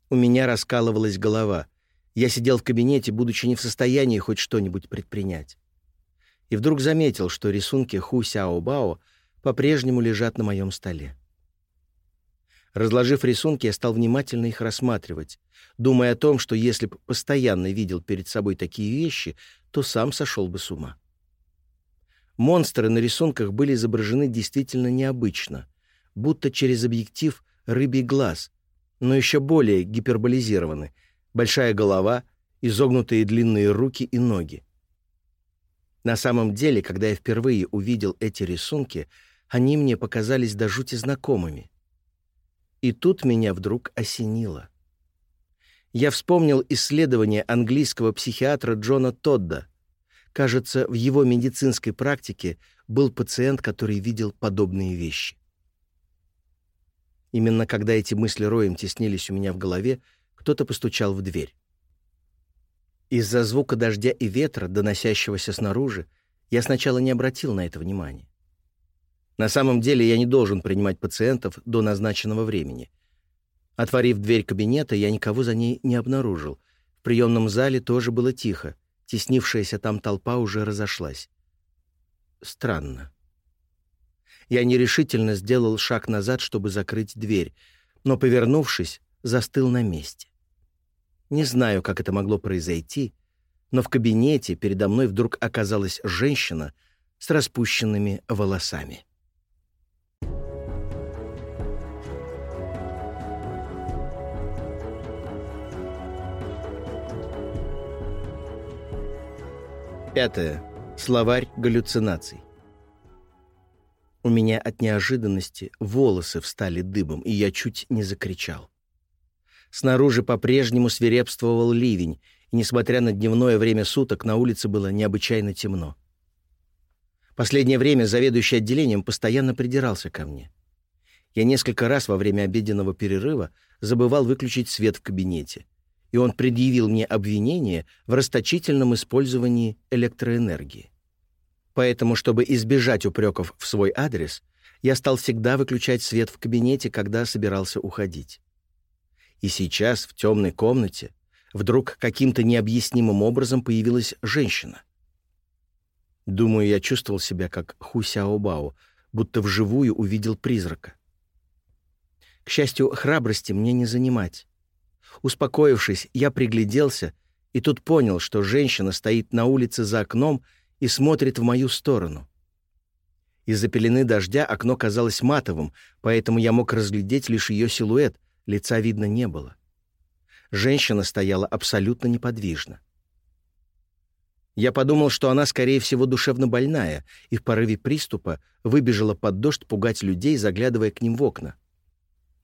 У меня раскалывалась голова. Я сидел в кабинете, будучи не в состоянии хоть что-нибудь предпринять. И вдруг заметил, что рисунки Ху Сяо Бао по-прежнему лежат на моем столе. Разложив рисунки, я стал внимательно их рассматривать, думая о том, что если бы постоянно видел перед собой такие вещи, то сам сошел бы с ума. Монстры на рисунках были изображены действительно необычно, будто через объектив рыбий глаз, но еще более гиперболизированы, большая голова, изогнутые длинные руки и ноги. На самом деле, когда я впервые увидел эти рисунки, они мне показались до жути знакомыми — и тут меня вдруг осенило. Я вспомнил исследование английского психиатра Джона Тодда. Кажется, в его медицинской практике был пациент, который видел подобные вещи. Именно когда эти мысли роем теснились у меня в голове, кто-то постучал в дверь. Из-за звука дождя и ветра, доносящегося снаружи, я сначала не обратил на это внимания. На самом деле я не должен принимать пациентов до назначенного времени. Отворив дверь кабинета, я никого за ней не обнаружил. В приемном зале тоже было тихо. Теснившаяся там толпа уже разошлась. Странно. Я нерешительно сделал шаг назад, чтобы закрыть дверь, но, повернувшись, застыл на месте. Не знаю, как это могло произойти, но в кабинете передо мной вдруг оказалась женщина с распущенными волосами. Пятое. Словарь галлюцинаций. У меня от неожиданности волосы встали дыбом, и я чуть не закричал. Снаружи по-прежнему свирепствовал ливень, и, несмотря на дневное время суток, на улице было необычайно темно. Последнее время заведующий отделением постоянно придирался ко мне. Я несколько раз во время обеденного перерыва забывал выключить свет в кабинете — и он предъявил мне обвинение в расточительном использовании электроэнергии. Поэтому, чтобы избежать упреков в свой адрес, я стал всегда выключать свет в кабинете, когда собирался уходить. И сейчас в темной комнате вдруг каким-то необъяснимым образом появилась женщина. Думаю, я чувствовал себя как Ху Сяобао, будто вживую увидел призрака. К счастью, храбрости мне не занимать. Успокоившись, я пригляделся и тут понял, что женщина стоит на улице за окном и смотрит в мою сторону. Из-за пелены дождя окно казалось матовым, поэтому я мог разглядеть лишь ее силуэт, лица видно не было. Женщина стояла абсолютно неподвижно. Я подумал, что она, скорее всего, душевно больная, и в порыве приступа выбежала под дождь пугать людей, заглядывая к ним в окна.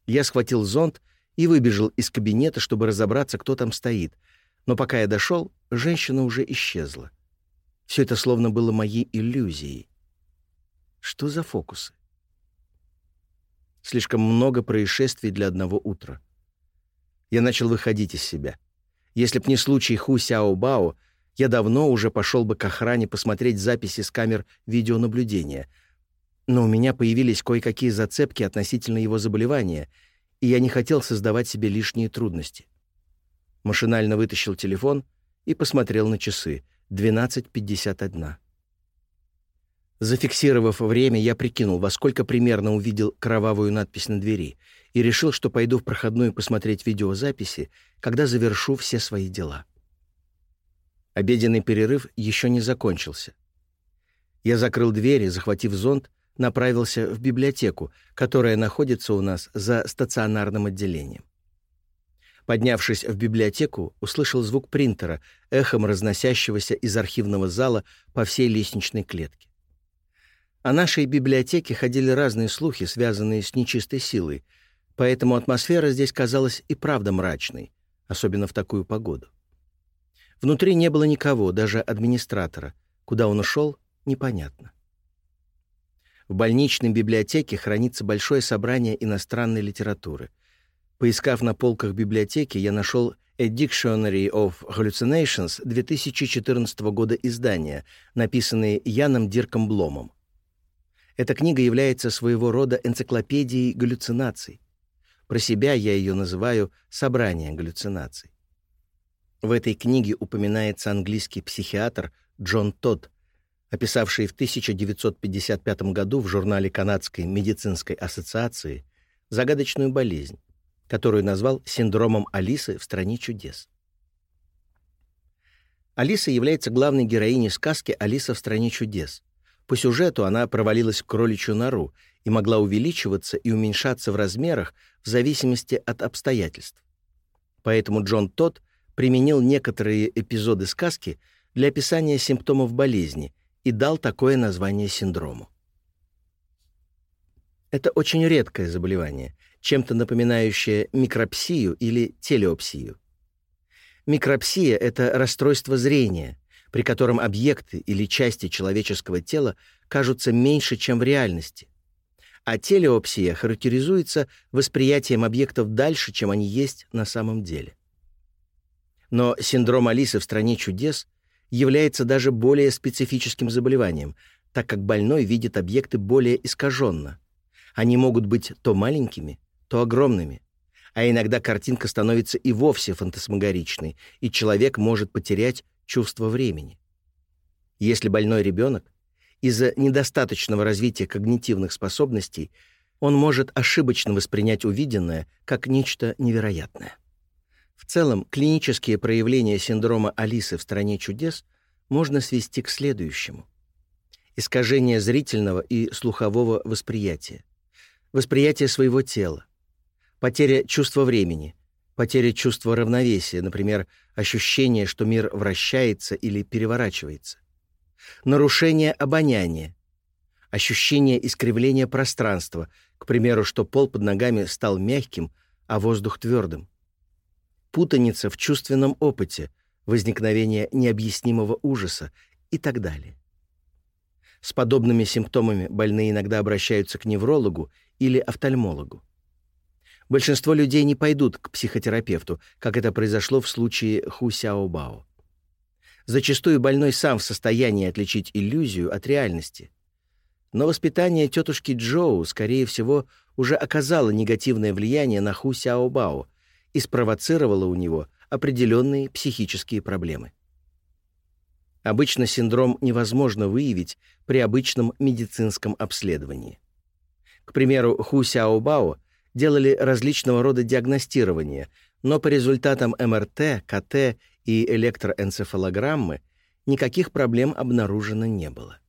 Я схватил зонт и выбежал из кабинета, чтобы разобраться, кто там стоит. Но пока я дошел, женщина уже исчезла. Все это словно было моей иллюзией. Что за фокусы? Слишком много происшествий для одного утра. Я начал выходить из себя. Если б не случай Ху Сяо Бао, я давно уже пошел бы к охране посмотреть записи с камер видеонаблюдения. Но у меня появились кое-какие зацепки относительно его заболевания, и я не хотел создавать себе лишние трудности. Машинально вытащил телефон и посмотрел на часы. 12.51. Зафиксировав время, я прикинул, во сколько примерно увидел кровавую надпись на двери, и решил, что пойду в проходную посмотреть видеозаписи, когда завершу все свои дела. Обеденный перерыв еще не закончился. Я закрыл двери, захватив зонт, направился в библиотеку, которая находится у нас за стационарным отделением. Поднявшись в библиотеку, услышал звук принтера, эхом разносящегося из архивного зала по всей лестничной клетке. О нашей библиотеке ходили разные слухи, связанные с нечистой силой, поэтому атмосфера здесь казалась и правда мрачной, особенно в такую погоду. Внутри не было никого, даже администратора. Куда он ушел, непонятно. В больничной библиотеке хранится большое собрание иностранной литературы. Поискав на полках библиотеки, я нашел A Dictionary of Hallucinations 2014 года издания, написанное Яном Дирком Бломом. Эта книга является своего рода энциклопедией галлюцинаций. Про себя я ее называю «собрание галлюцинаций». В этой книге упоминается английский психиатр Джон Тодд, описавший в 1955 году в журнале Канадской медицинской ассоциации загадочную болезнь, которую назвал синдромом Алисы в «Стране чудес». Алиса является главной героиней сказки «Алиса в стране чудес», по сюжету она провалилась в кроличью нору и могла увеличиваться и уменьшаться в размерах в зависимости от обстоятельств. Поэтому Джон Тодд применил некоторые эпизоды сказки для описания симптомов болезни и дал такое название синдрому. Это очень редкое заболевание, чем-то напоминающее микропсию или телеопсию. Микропсия — это расстройство зрения, при котором объекты или части человеческого тела кажутся меньше, чем в реальности. А телеопсия характеризуется восприятием объектов дальше, чем они есть на самом деле. Но синдром Алисы в «Стране чудес» является даже более специфическим заболеванием, так как больной видит объекты более искаженно. Они могут быть то маленькими, то огромными. А иногда картинка становится и вовсе фантасмагоричной, и человек может потерять чувство времени. Если больной ребенок, из-за недостаточного развития когнитивных способностей, он может ошибочно воспринять увиденное как нечто невероятное. В целом, клинические проявления синдрома Алисы в «Стране чудес» можно свести к следующему. Искажение зрительного и слухового восприятия, восприятие своего тела, потеря чувства времени, потеря чувства равновесия, например, ощущение, что мир вращается или переворачивается, нарушение обоняния, ощущение искривления пространства, к примеру, что пол под ногами стал мягким, а воздух твердым, путаница в чувственном опыте, возникновение необъяснимого ужаса и так далее. С подобными симптомами больные иногда обращаются к неврологу или офтальмологу. Большинство людей не пойдут к психотерапевту, как это произошло в случае Ху Сяобао. Зачастую больной сам в состоянии отличить иллюзию от реальности. Но воспитание тетушки Джоу, скорее всего, уже оказало негативное влияние на Ху Сяобао, и спровоцировала у него определенные психические проблемы. Обычно синдром невозможно выявить при обычном медицинском обследовании. К примеру, Ху Сяобао делали различного рода диагностирование, но по результатам МРТ, КТ и электроэнцефалограммы никаких проблем обнаружено не было.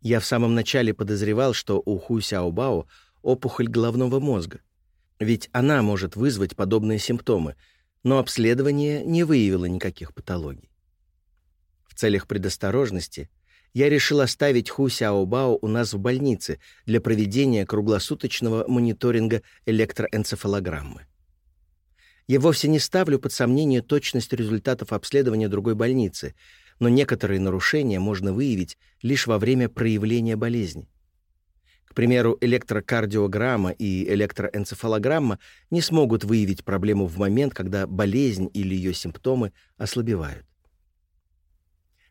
Я в самом начале подозревал, что у Ху Сяобао опухоль головного мозга, ведь она может вызвать подобные симптомы, но обследование не выявило никаких патологий. В целях предосторожности я решил оставить Ху Сяобао у нас в больнице для проведения круглосуточного мониторинга электроэнцефалограммы. Я вовсе не ставлю под сомнение точность результатов обследования другой больницы, но некоторые нарушения можно выявить лишь во время проявления болезни. К примеру, электрокардиограмма и электроэнцефалограмма не смогут выявить проблему в момент, когда болезнь или ее симптомы ослабевают.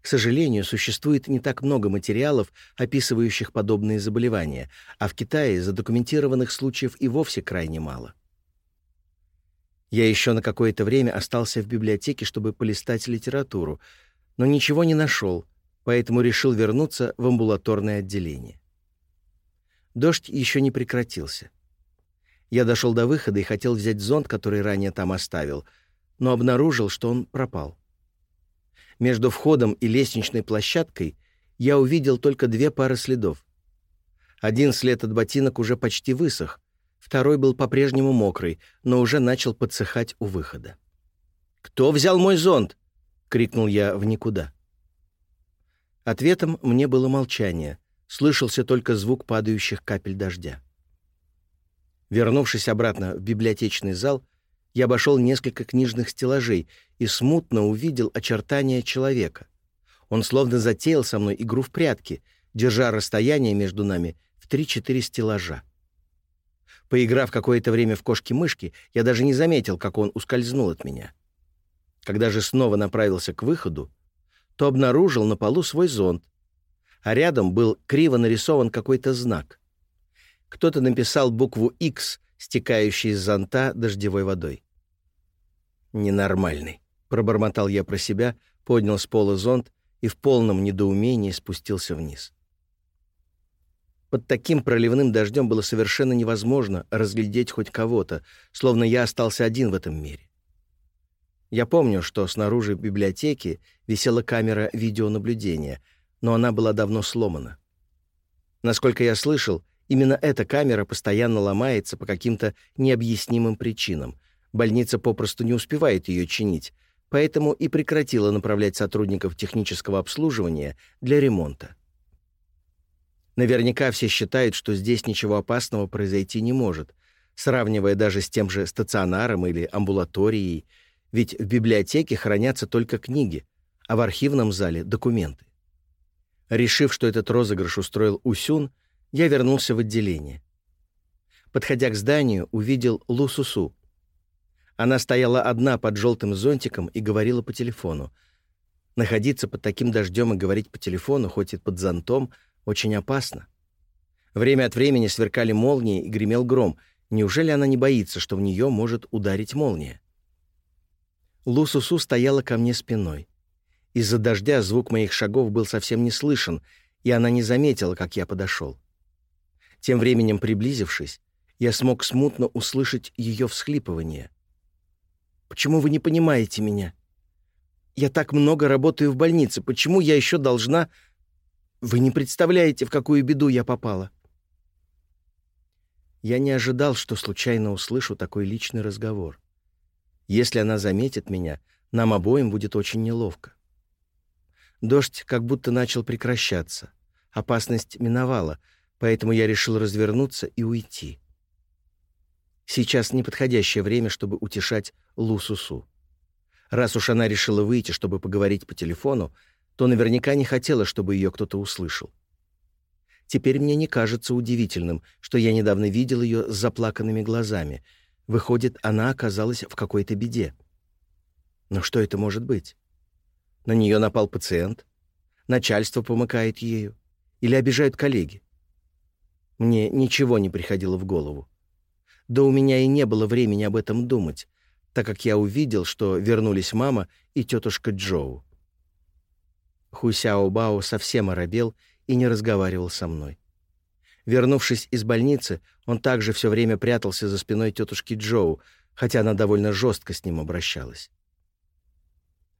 К сожалению, существует не так много материалов, описывающих подобные заболевания, а в Китае задокументированных случаев и вовсе крайне мало. Я еще на какое-то время остался в библиотеке, чтобы полистать литературу, но ничего не нашел, поэтому решил вернуться в амбулаторное отделение. Дождь еще не прекратился. Я дошел до выхода и хотел взять зонт, который ранее там оставил, но обнаружил, что он пропал. Между входом и лестничной площадкой я увидел только две пары следов. Один след от ботинок уже почти высох, второй был по-прежнему мокрый, но уже начал подсыхать у выхода. «Кто взял мой зонт?» — крикнул я в никуда. Ответом мне было молчание — слышался только звук падающих капель дождя. Вернувшись обратно в библиотечный зал, я обошел несколько книжных стеллажей и смутно увидел очертания человека. Он словно затеял со мной игру в прятки, держа расстояние между нами в три-четыре стеллажа. Поиграв какое-то время в кошки-мышки, я даже не заметил, как он ускользнул от меня. Когда же снова направился к выходу, то обнаружил на полу свой зонт, а рядом был криво нарисован какой-то знак. Кто-то написал букву X, стекающей из зонта дождевой водой. «Ненормальный», — пробормотал я про себя, поднял с пола зонт и в полном недоумении спустился вниз. Под таким проливным дождем было совершенно невозможно разглядеть хоть кого-то, словно я остался один в этом мире. Я помню, что снаружи библиотеки висела камера видеонаблюдения — но она была давно сломана. Насколько я слышал, именно эта камера постоянно ломается по каким-то необъяснимым причинам. Больница попросту не успевает ее чинить, поэтому и прекратила направлять сотрудников технического обслуживания для ремонта. Наверняка все считают, что здесь ничего опасного произойти не может, сравнивая даже с тем же стационаром или амбулаторией, ведь в библиотеке хранятся только книги, а в архивном зале — документы. Решив, что этот розыгрыш устроил Усюн, я вернулся в отделение. Подходя к зданию, увидел Лу Сусу. Она стояла одна под желтым зонтиком и говорила по телефону. Находиться под таким дождем и говорить по телефону, хоть и под зонтом, очень опасно. Время от времени сверкали молнии и гремел гром. Неужели она не боится, что в нее может ударить молния? Лу Сусу стояла ко мне спиной. Из-за дождя звук моих шагов был совсем не слышен, и она не заметила, как я подошел. Тем временем, приблизившись, я смог смутно услышать ее всхлипывание. «Почему вы не понимаете меня? Я так много работаю в больнице. Почему я еще должна... Вы не представляете, в какую беду я попала». Я не ожидал, что случайно услышу такой личный разговор. Если она заметит меня, нам обоим будет очень неловко. Дождь как будто начал прекращаться. Опасность миновала, поэтому я решил развернуться и уйти. Сейчас неподходящее время, чтобы утешать Лусусу. Раз уж она решила выйти, чтобы поговорить по телефону, то наверняка не хотела, чтобы ее кто-то услышал. Теперь мне не кажется удивительным, что я недавно видел ее с заплаканными глазами. Выходит, она оказалась в какой-то беде. Но что это может быть? На нее напал пациент, начальство помыкает ею или обижают коллеги. Мне ничего не приходило в голову. Да у меня и не было времени об этом думать, так как я увидел, что вернулись мама и тетушка Джоу. Хусяо Бао совсем оробел и не разговаривал со мной. Вернувшись из больницы, он также все время прятался за спиной тетушки Джоу, хотя она довольно жестко с ним обращалась.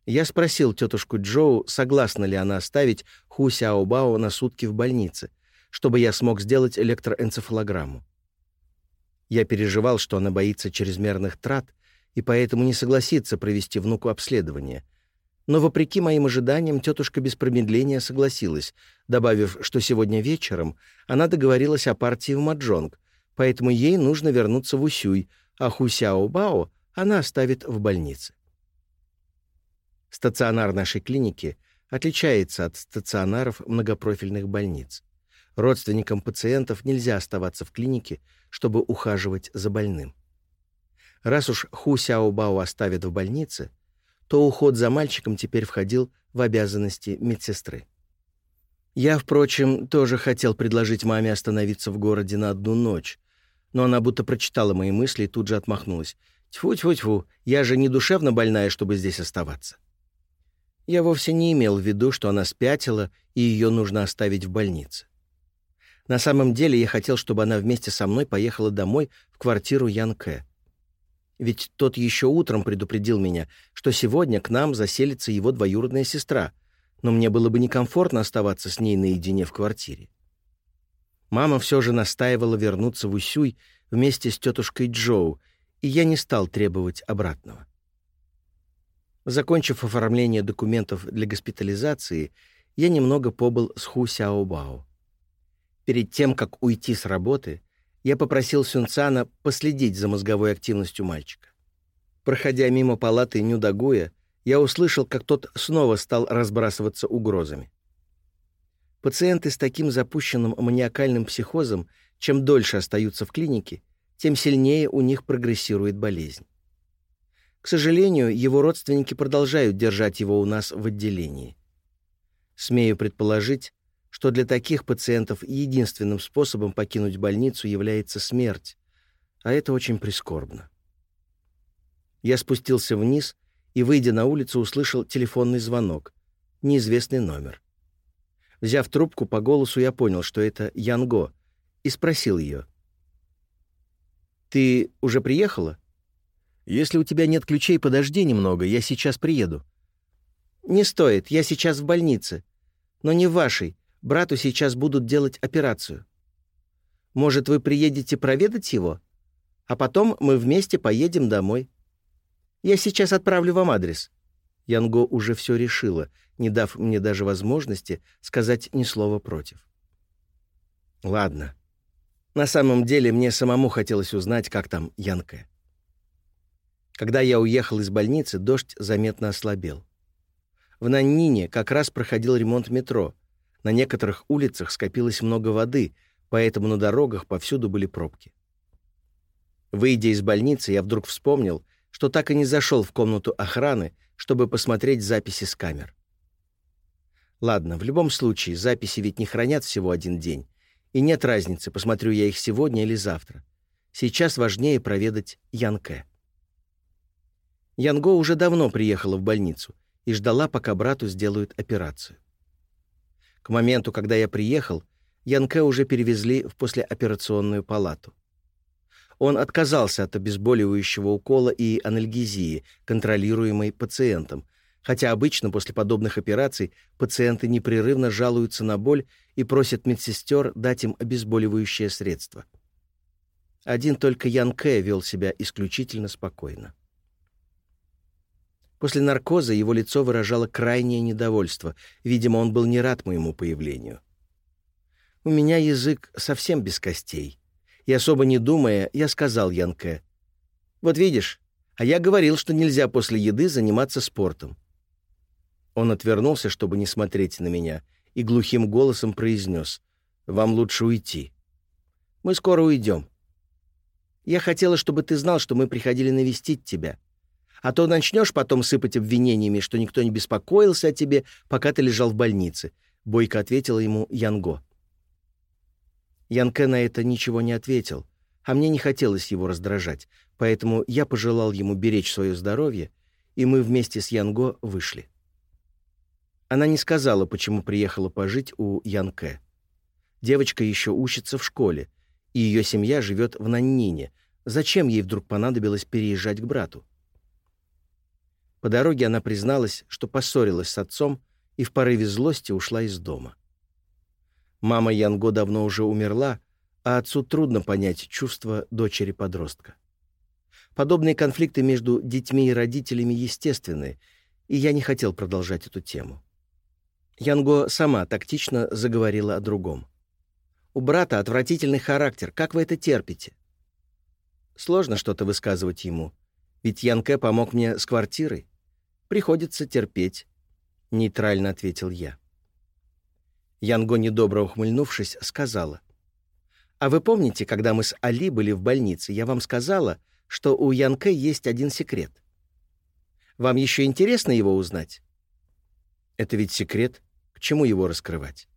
Я спросил тетушку Джоу, согласна ли она оставить Ху Бао на сутки в больнице, чтобы я смог сделать электроэнцефалограмму. Я переживал, что она боится чрезмерных трат и поэтому не согласится провести внуку обследование. Но, вопреки моим ожиданиям, тетушка без промедления согласилась, добавив, что сегодня вечером она договорилась о партии в Маджонг, поэтому ей нужно вернуться в Усюй, а Хусяо Бао она оставит в больнице. Стационар нашей клиники отличается от стационаров многопрофильных больниц. Родственникам пациентов нельзя оставаться в клинике, чтобы ухаживать за больным. Раз уж Ху Сяобао оставят в больнице, то уход за мальчиком теперь входил в обязанности медсестры. Я, впрочем, тоже хотел предложить маме остановиться в городе на одну ночь, но она будто прочитала мои мысли и тут же отмахнулась. «Тьфу-тьфу-тьфу, я же не душевно больная, чтобы здесь оставаться». Я вовсе не имел в виду, что она спятила, и ее нужно оставить в больнице. На самом деле я хотел, чтобы она вместе со мной поехала домой в квартиру Ян Кэ. Ведь тот еще утром предупредил меня, что сегодня к нам заселится его двоюродная сестра, но мне было бы некомфортно оставаться с ней наедине в квартире. Мама все же настаивала вернуться в Усюй вместе с тетушкой Джоу, и я не стал требовать обратного. Закончив оформление документов для госпитализации, я немного побыл с Ху Сяобао. Перед тем, как уйти с работы, я попросил Сюнцана последить за мозговой активностью мальчика. Проходя мимо палаты Нюдагуя, я услышал, как тот снова стал разбрасываться угрозами. Пациенты с таким запущенным маниакальным психозом, чем дольше остаются в клинике, тем сильнее у них прогрессирует болезнь. К сожалению, его родственники продолжают держать его у нас в отделении. Смею предположить, что для таких пациентов единственным способом покинуть больницу является смерть, а это очень прискорбно. Я спустился вниз и, выйдя на улицу, услышал телефонный звонок, неизвестный номер. Взяв трубку по голосу, я понял, что это Янго, и спросил ее. «Ты уже приехала?» «Если у тебя нет ключей, подожди немного, я сейчас приеду». «Не стоит, я сейчас в больнице. Но не в вашей. Брату сейчас будут делать операцию. Может, вы приедете проведать его? А потом мы вместе поедем домой. Я сейчас отправлю вам адрес». Янго уже все решила, не дав мне даже возможности сказать ни слова против. «Ладно. На самом деле мне самому хотелось узнать, как там Янка». Когда я уехал из больницы, дождь заметно ослабел. В Наннине как раз проходил ремонт метро, на некоторых улицах скопилось много воды, поэтому на дорогах повсюду были пробки. Выйдя из больницы, я вдруг вспомнил, что так и не зашел в комнату охраны, чтобы посмотреть записи с камер. Ладно, в любом случае, записи ведь не хранят всего один день, и нет разницы, посмотрю я их сегодня или завтра. Сейчас важнее проведать Янке. Янго уже давно приехала в больницу и ждала, пока брату сделают операцию. К моменту, когда я приехал, Янке уже перевезли в послеоперационную палату. Он отказался от обезболивающего укола и анальгезии, контролируемой пациентом, хотя обычно после подобных операций пациенты непрерывно жалуются на боль и просят медсестер дать им обезболивающее средство. Один только Ян Кэ вел себя исключительно спокойно. После наркоза его лицо выражало крайнее недовольство. Видимо, он был не рад моему появлению. У меня язык совсем без костей. И особо не думая, я сказал Янке. «Вот видишь, а я говорил, что нельзя после еды заниматься спортом». Он отвернулся, чтобы не смотреть на меня, и глухим голосом произнес. «Вам лучше уйти. Мы скоро уйдем. Я хотела, чтобы ты знал, что мы приходили навестить тебя. А то начнешь потом сыпать обвинениями, что никто не беспокоился о тебе, пока ты лежал в больнице», — бойко ответила ему Янго. Янке на это ничего не ответил, а мне не хотелось его раздражать, поэтому я пожелал ему беречь свое здоровье, и мы вместе с Янго вышли. Она не сказала, почему приехала пожить у Янке. Девочка еще учится в школе, и ее семья живет в Наннине. Зачем ей вдруг понадобилось переезжать к брату? По дороге она призналась, что поссорилась с отцом и в порыве злости ушла из дома. Мама Янго давно уже умерла, а отцу трудно понять чувства дочери-подростка. Подобные конфликты между детьми и родителями естественны, и я не хотел продолжать эту тему. Янго сама тактично заговорила о другом. «У брата отвратительный характер. Как вы это терпите?» Сложно что-то высказывать ему, ведь Янке помог мне с квартирой. Приходится терпеть, — нейтрально ответил я. Янго, недобро ухмыльнувшись, сказала. «А вы помните, когда мы с Али были в больнице, я вам сказала, что у Янке есть один секрет? Вам еще интересно его узнать?» «Это ведь секрет. К чему его раскрывать?»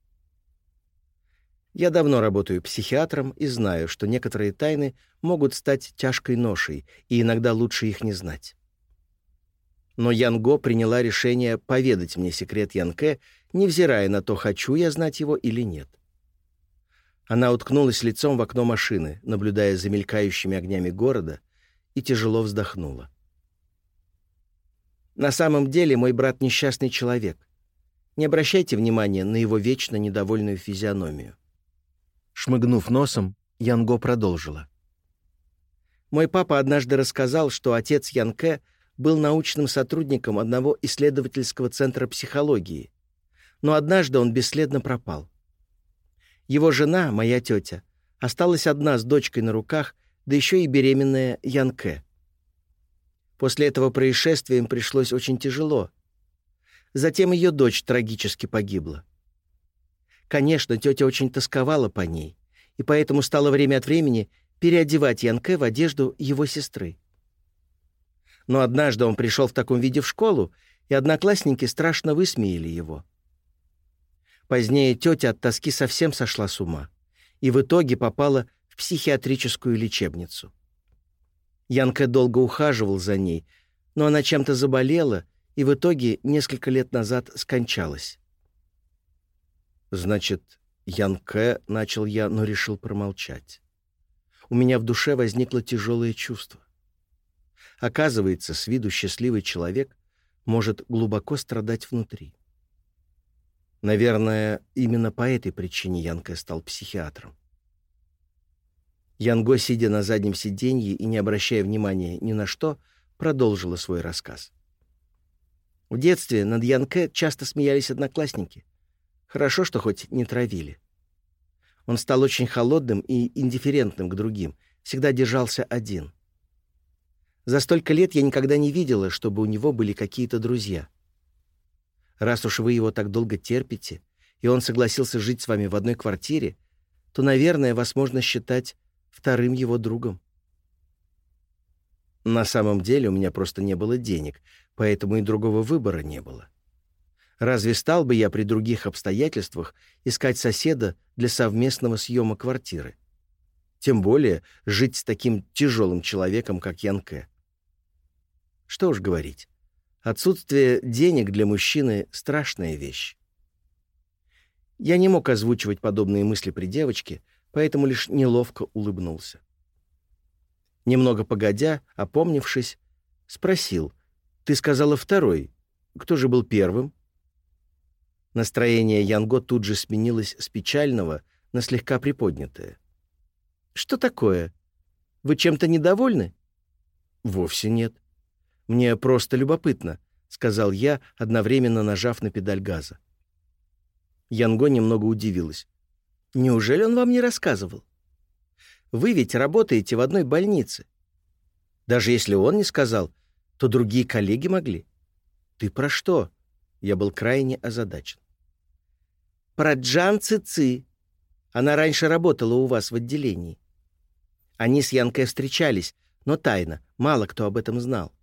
Я давно работаю психиатром и знаю, что некоторые тайны могут стать тяжкой ношей, и иногда лучше их не знать. Но Янго приняла решение поведать мне секрет Янке, невзирая на то, хочу я знать его или нет. Она уткнулась лицом в окно машины, наблюдая за мелькающими огнями города, и тяжело вздохнула. «На самом деле мой брат несчастный человек. Не обращайте внимания на его вечно недовольную физиономию». Шмыгнув носом, Янго продолжила. «Мой папа однажды рассказал, что отец Янке был научным сотрудником одного исследовательского центра психологии, но однажды он бесследно пропал. Его жена, моя тетя, осталась одна с дочкой на руках, да еще и беременная Янке. После этого происшествия им пришлось очень тяжело. Затем ее дочь трагически погибла. Конечно, тетя очень тосковала по ней, и поэтому стала время от времени переодевать Янке в одежду его сестры. Но однажды он пришел в таком виде в школу, и одноклассники страшно высмеяли его. Позднее тетя от тоски совсем сошла с ума и в итоге попала в психиатрическую лечебницу. Янка долго ухаживал за ней, но она чем-то заболела и в итоге несколько лет назад скончалась. «Значит, Янке начал я, но решил промолчать. У меня в душе возникло тяжелое чувство. Оказывается, с виду счастливый человек может глубоко страдать внутри. Наверное, именно по этой причине Янка стал психиатром. Янго, сидя на заднем сиденье и не обращая внимания ни на что, продолжила свой рассказ. В детстве над Янке часто смеялись одноклассники. Хорошо, что хоть не травили. Он стал очень холодным и индифферентным к другим, всегда держался один. За столько лет я никогда не видела, чтобы у него были какие-то друзья. Раз уж вы его так долго терпите, и он согласился жить с вами в одной квартире, то, наверное, вас можно считать вторым его другом. На самом деле у меня просто не было денег, поэтому и другого выбора не было. Разве стал бы я при других обстоятельствах искать соседа для совместного съема квартиры? Тем более жить с таким тяжелым человеком, как Янке. Что уж говорить. Отсутствие денег для мужчины — страшная вещь. Я не мог озвучивать подобные мысли при девочке, поэтому лишь неловко улыбнулся. Немного погодя, опомнившись, спросил, «Ты сказала второй. Кто же был первым?» Настроение Янго тут же сменилось с печального на слегка приподнятое. «Что такое? Вы чем-то недовольны?» «Вовсе нет. Мне просто любопытно», — сказал я, одновременно нажав на педаль газа. Янго немного удивилась. «Неужели он вам не рассказывал? Вы ведь работаете в одной больнице. Даже если он не сказал, то другие коллеги могли. Ты про что?» Я был крайне озадачен. «Про Джан Цици. Она раньше работала у вас в отделении. Они с Янкой встречались, но тайно, мало кто об этом знал.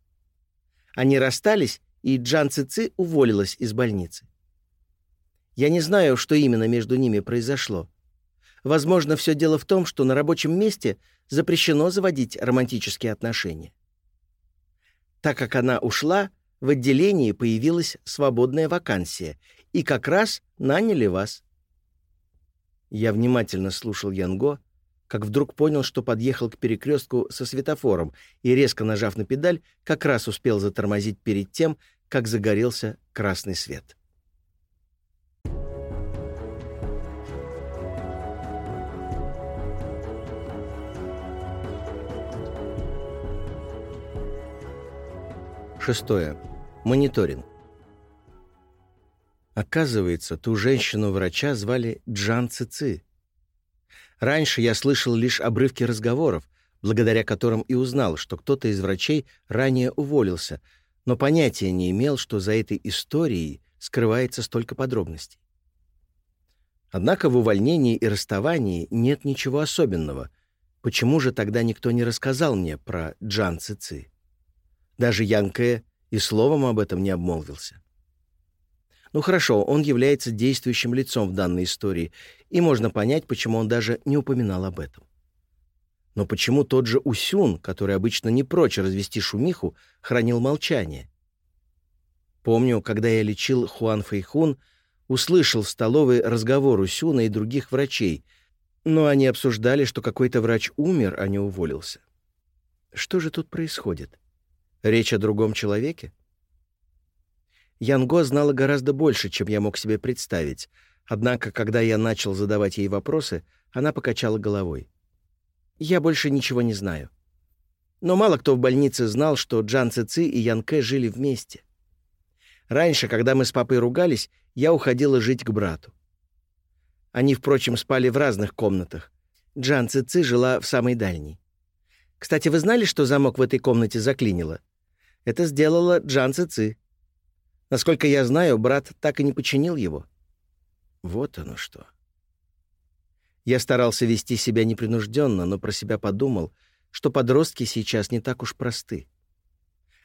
Они расстались, и Джан Цици уволилась из больницы. Я не знаю, что именно между ними произошло. Возможно, все дело в том, что на рабочем месте запрещено заводить романтические отношения. Так как она ушла, в отделении появилась свободная вакансия, и как раз наняли вас. Я внимательно слушал Янго, как вдруг понял, что подъехал к перекрестку со светофором и, резко нажав на педаль, как раз успел затормозить перед тем, как загорелся красный свет. Шестое. Мониторинг. Оказывается, ту женщину-врача звали Джан Цици. Раньше я слышал лишь обрывки разговоров, благодаря которым и узнал, что кто-то из врачей ранее уволился, но понятия не имел, что за этой историей скрывается столько подробностей. Однако в увольнении и расставании нет ничего особенного. Почему же тогда никто не рассказал мне про Джан Цици? Даже Ян Кэ и словом об этом не обмолвился. Ну хорошо, он является действующим лицом в данной истории, и можно понять, почему он даже не упоминал об этом. Но почему тот же Усюн, который обычно не прочь развести шумиху, хранил молчание? Помню, когда я лечил Хуан Фэйхун, услышал в столовой разговор Усюна и других врачей, но они обсуждали, что какой-то врач умер, а не уволился. Что же тут происходит? Речь о другом человеке? Янго знала гораздо больше, чем я мог себе представить, однако, когда я начал задавать ей вопросы, она покачала головой. «Я больше ничего не знаю». Но мало кто в больнице знал, что Джан Цици и Ян Кэ жили вместе. Раньше, когда мы с папой ругались, я уходила жить к брату. Они, впрочем, спали в разных комнатах. Джан Цици жила в самой дальней. Кстати, вы знали, что замок в этой комнате заклинило? Это сделала Джан Цици. Насколько я знаю, брат так и не починил его. Вот оно что. Я старался вести себя непринужденно, но про себя подумал, что подростки сейчас не так уж просты.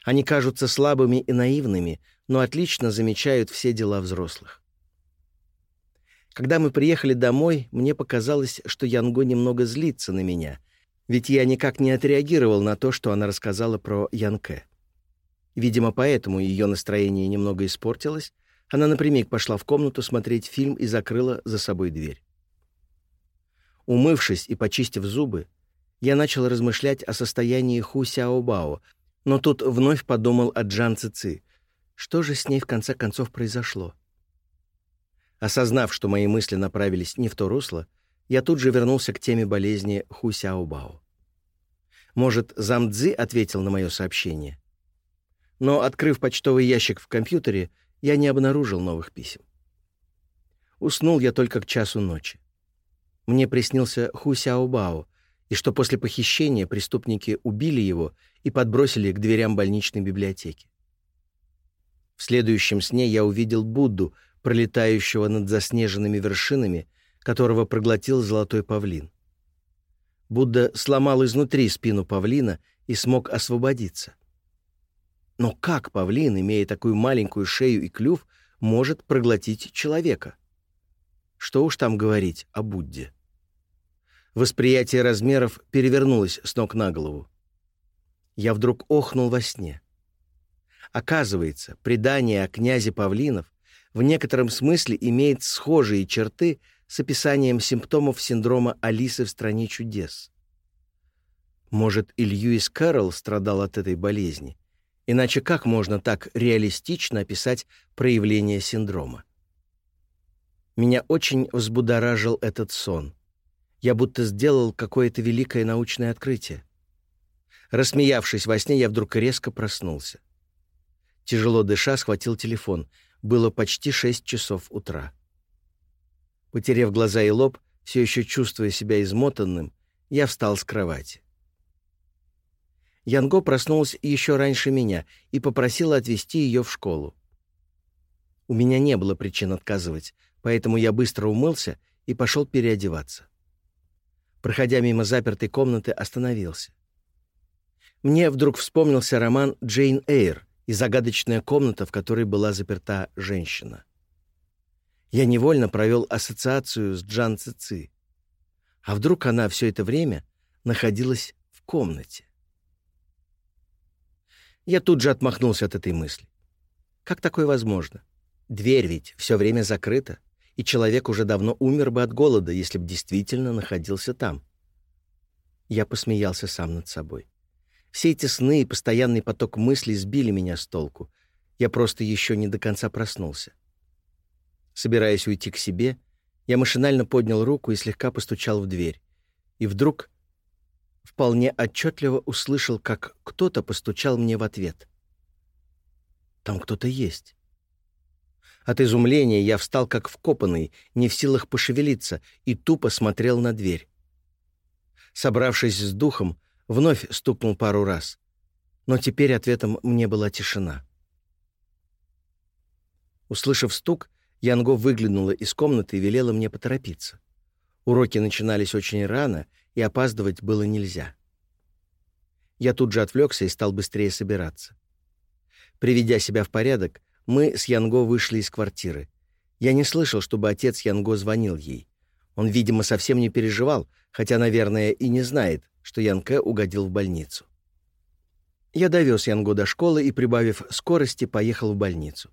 Они кажутся слабыми и наивными, но отлично замечают все дела взрослых. Когда мы приехали домой, мне показалось, что Янго немного злится на меня, ведь я никак не отреагировал на то, что она рассказала про Янке. Видимо, поэтому ее настроение немного испортилось. Она напрямик пошла в комнату смотреть фильм и закрыла за собой дверь. Умывшись и почистив зубы, я начал размышлять о состоянии Ху Сяобао, но тут вновь подумал о Джан Цици. Что же с ней в конце концов произошло? Осознав, что мои мысли направились не в то русло, я тут же вернулся к теме болезни Ху Сяобао. Может, Замдзи ответил на мое сообщение? Но, открыв почтовый ящик в компьютере, я не обнаружил новых писем. Уснул я только к часу ночи. Мне приснился Ху Сяобао, и что после похищения преступники убили его и подбросили к дверям больничной библиотеки. В следующем сне я увидел Будду, пролетающего над заснеженными вершинами, которого проглотил золотой павлин. Будда сломал изнутри спину павлина и смог освободиться. Но как павлин, имея такую маленькую шею и клюв, может проглотить человека? Что уж там говорить о Будде. Восприятие размеров перевернулось с ног на голову. Я вдруг охнул во сне. Оказывается, предание о князе павлинов в некотором смысле имеет схожие черты с описанием симптомов синдрома Алисы в «Стране чудес». Может, и Льюис Кэрролл страдал от этой болезни, Иначе как можно так реалистично описать проявление синдрома? Меня очень взбудоражил этот сон. Я будто сделал какое-то великое научное открытие. Рассмеявшись во сне, я вдруг резко проснулся. Тяжело дыша, схватил телефон. Было почти шесть часов утра. Потерев глаза и лоб, все еще чувствуя себя измотанным, я встал с кровати. Янго проснулась еще раньше меня и попросила отвезти ее в школу. У меня не было причин отказывать, поэтому я быстро умылся и пошел переодеваться. Проходя мимо запертой комнаты, остановился. Мне вдруг вспомнился роман «Джейн Эйр» и загадочная комната, в которой была заперта женщина. Я невольно провел ассоциацию с Джан Цици. А вдруг она все это время находилась в комнате. Я тут же отмахнулся от этой мысли. Как такое возможно? Дверь ведь все время закрыта, и человек уже давно умер бы от голода, если бы действительно находился там. Я посмеялся сам над собой. Все эти сны и постоянный поток мыслей сбили меня с толку. Я просто еще не до конца проснулся. Собираясь уйти к себе, я машинально поднял руку и слегка постучал в дверь. И вдруг вполне отчетливо услышал, как кто-то постучал мне в ответ. Там кто-то есть. От изумления я встал как вкопанный, не в силах пошевелиться, и тупо смотрел на дверь. Собравшись с духом, вновь стукнул пару раз. Но теперь ответом мне была тишина. Услышав стук, Янго выглянула из комнаты и велела мне поторопиться. Уроки начинались очень рано, и опаздывать было нельзя. Я тут же отвлекся и стал быстрее собираться. Приведя себя в порядок, мы с Янго вышли из квартиры. Я не слышал, чтобы отец Янго звонил ей. Он, видимо, совсем не переживал, хотя, наверное, и не знает, что Янке угодил в больницу. Я довез Янго до школы и, прибавив скорости, поехал в больницу.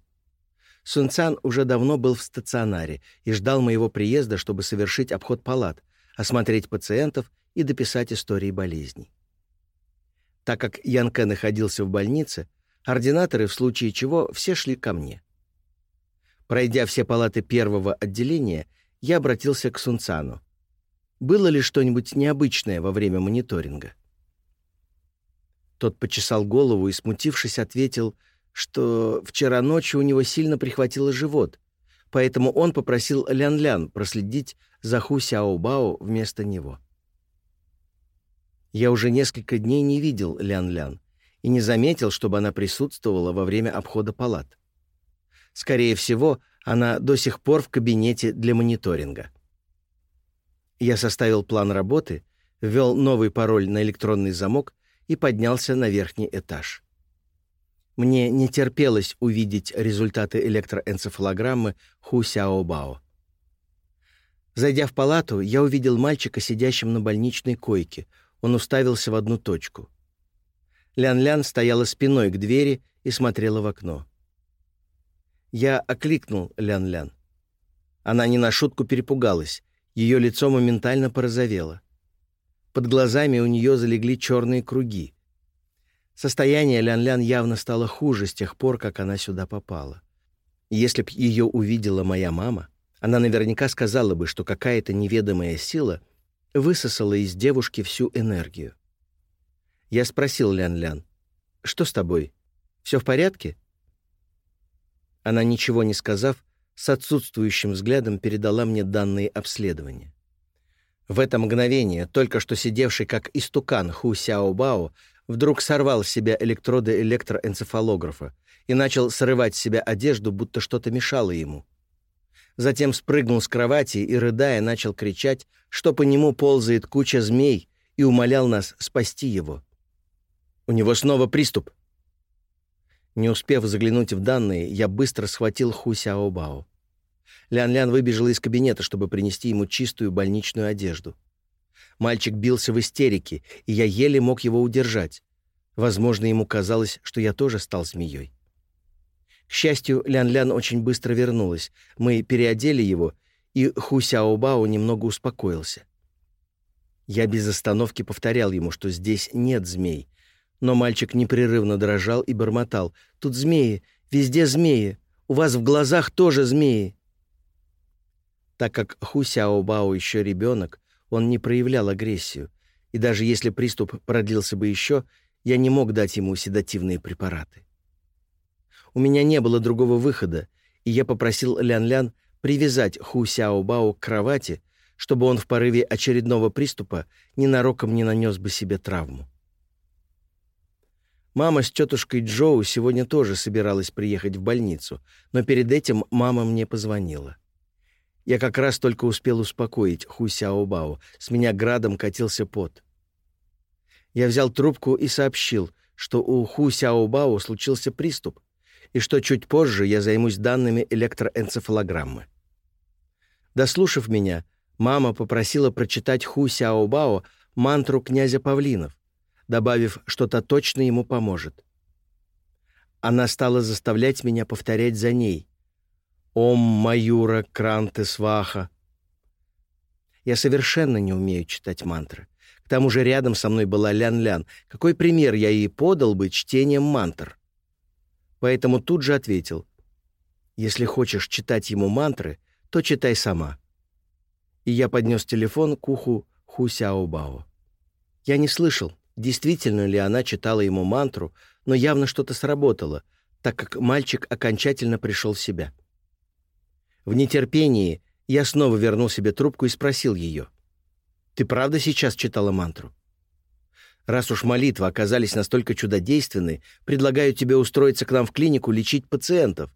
Сунцан уже давно был в стационаре и ждал моего приезда, чтобы совершить обход палат, осмотреть пациентов и дописать истории болезней. Так как Янке находился в больнице, ординаторы, в случае чего, все шли ко мне. Пройдя все палаты первого отделения, я обратился к Сунцану. Было ли что-нибудь необычное во время мониторинга? Тот почесал голову и, смутившись, ответил — что вчера ночью у него сильно прихватило живот, поэтому он попросил Лян-Лян проследить за Ху Сяо-Бао вместо него. Я уже несколько дней не видел Лян-Лян и не заметил, чтобы она присутствовала во время обхода палат. Скорее всего, она до сих пор в кабинете для мониторинга. Я составил план работы, ввел новый пароль на электронный замок и поднялся на верхний этаж. Мне не терпелось увидеть результаты электроэнцефалограммы Ху Сяо Бао. Зайдя в палату, я увидел мальчика, сидящим на больничной койке. Он уставился в одну точку. Лян-Лян стояла спиной к двери и смотрела в окно. Я окликнул Лян-Лян. Она не на шутку перепугалась. Ее лицо моментально порозовело. Под глазами у нее залегли черные круги. Состояние Лян-Лян явно стало хуже с тех пор, как она сюда попала. Если б ее увидела моя мама, она наверняка сказала бы, что какая-то неведомая сила высосала из девушки всю энергию. Я спросил Лян-Лян, «Что с тобой? Все в порядке?» Она, ничего не сказав, с отсутствующим взглядом передала мне данные обследования. В это мгновение только что сидевший как истукан Ху Сяо Бао вдруг сорвал с себя электроды электроэнцефалографа и начал срывать с себя одежду, будто что-то мешало ему. Затем спрыгнул с кровати и, рыдая, начал кричать, что по нему ползает куча змей, и умолял нас спасти его. У него снова приступ. Не успев заглянуть в данные, я быстро схватил Ху Сяобао. Лян-Лян выбежала из кабинета, чтобы принести ему чистую больничную одежду. Мальчик бился в истерике, и я еле мог его удержать. Возможно, ему казалось, что я тоже стал змеей. К счастью, Лян-Лян очень быстро вернулась. Мы переодели его, и Ху Сяобао немного успокоился. Я без остановки повторял ему, что здесь нет змей. Но мальчик непрерывно дрожал и бормотал. «Тут змеи, везде змеи, у вас в глазах тоже змеи». Так как Ху Сяобао еще ребенок, он не проявлял агрессию, и даже если приступ продлился бы еще, я не мог дать ему седативные препараты. У меня не было другого выхода, и я попросил Лян-Лян привязать Ху Сяо Бао к кровати, чтобы он в порыве очередного приступа ненароком не нанес бы себе травму. Мама с тетушкой Джоу сегодня тоже собиралась приехать в больницу, но перед этим мама мне позвонила. Я как раз только успел успокоить Ху Сяобао. С меня градом катился пот. Я взял трубку и сообщил, что у Ху Сяобао случился приступ, и что чуть позже я займусь данными электроэнцефалограммы. Дослушав меня, мама попросила прочитать Ху Сяобао мантру князя Павлинов, добавив, что та точно ему поможет. Она стала заставлять меня повторять за ней. «Ом Маюра Кранте Сваха». Я совершенно не умею читать мантры. К тому же рядом со мной была Лян-Лян. Какой пример я ей подал бы чтением мантр? Поэтому тут же ответил. «Если хочешь читать ему мантры, то читай сама». И я поднес телефон к уху Ху Сяо Я не слышал, действительно ли она читала ему мантру, но явно что-то сработало, так как мальчик окончательно пришел в себя. В нетерпении я снова вернул себе трубку и спросил ее. «Ты правда сейчас читала мантру?» «Раз уж молитвы оказались настолько чудодейственны, предлагаю тебе устроиться к нам в клинику лечить пациентов».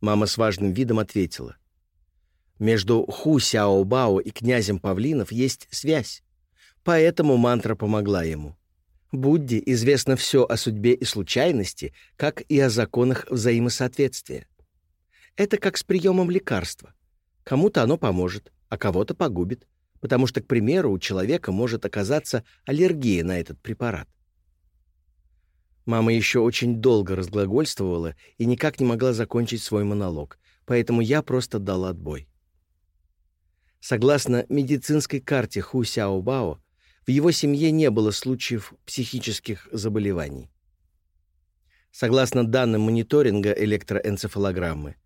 Мама с важным видом ответила. «Между Ху Сяо Бао и князем Павлинов есть связь, поэтому мантра помогла ему. Будде известно все о судьбе и случайности, как и о законах взаимосоответствия. Это как с приемом лекарства. Кому-то оно поможет, а кого-то погубит, потому что, к примеру, у человека может оказаться аллергия на этот препарат. Мама еще очень долго разглагольствовала и никак не могла закончить свой монолог, поэтому я просто дал отбой. Согласно медицинской карте Ху Сяобао, в его семье не было случаев психических заболеваний. Согласно данным мониторинга электроэнцефалограммы,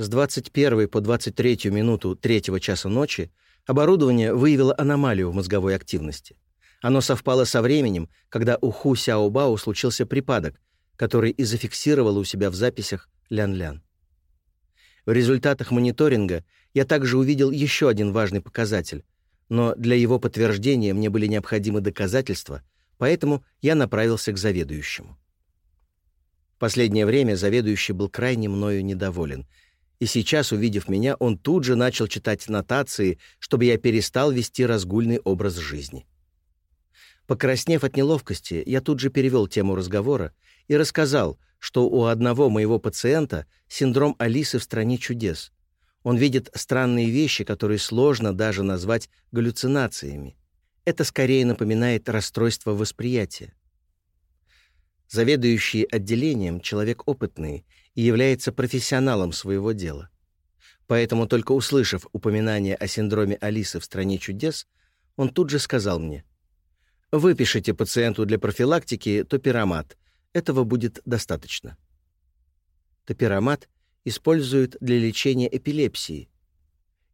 с 21 по 23 минуту 3 часа ночи оборудование выявило аномалию в мозговой активности. Оно совпало со временем, когда у Ху Сяобао случился припадок, который и зафиксировал у себя в записях Лян-Лян. В результатах мониторинга я также увидел еще один важный показатель, но для его подтверждения мне были необходимы доказательства, поэтому я направился к заведующему. В последнее время заведующий был крайне мною недоволен, и сейчас, увидев меня, он тут же начал читать нотации, чтобы я перестал вести разгульный образ жизни. Покраснев от неловкости, я тут же перевел тему разговора и рассказал, что у одного моего пациента синдром Алисы в стране чудес, он видит странные вещи, которые сложно даже назвать галлюцинациями. Это скорее напоминает расстройство восприятия. Заведующий отделением человек опытный и является профессионалом своего дела. Поэтому только услышав упоминание о синдроме Алисы в «Стране чудес», он тут же сказал мне, «Выпишите пациенту для профилактики топиромат. Этого будет достаточно». Топиромат — используют для лечения эпилепсии.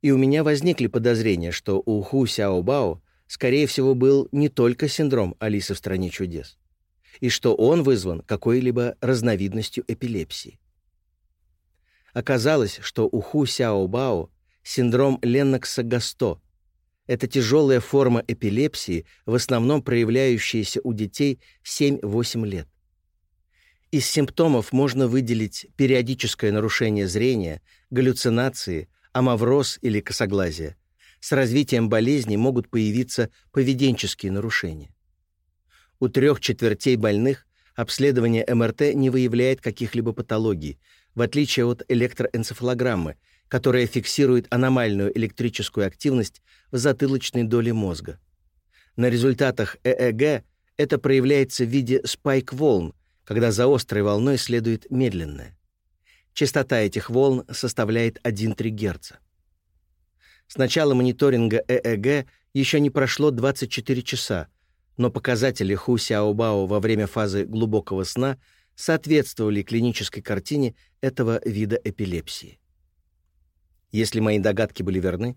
И у меня возникли подозрения, что у Ху Сяобао, скорее всего, был не только синдром Алисы в стране чудес, и что он вызван какой-либо разновидностью эпилепсии. Оказалось, что у Ху Сяобао синдром Леннокса-Гасто. Это тяжелая форма эпилепсии, в основном проявляющаяся у детей 7-8 лет. Из симптомов можно выделить периодическое нарушение зрения, галлюцинации, амавроз или косоглазие. С развитием болезни могут появиться поведенческие нарушения. У трех четвертей больных обследование МРТ не выявляет каких-либо патологий, в отличие от электроэнцефалограммы, которая фиксирует аномальную электрическую активность в затылочной доле мозга. На результатах ЭЭГ это проявляется в виде спайк-волн, когда за острой волной следует медленная. Частота этих волн составляет 1,3 Гц. С начала мониторинга ЭЭГ еще не прошло 24 часа, но показатели Ху Сяобао во время фазы глубокого сна соответствовали клинической картине этого вида эпилепсии. Если мои догадки были верны,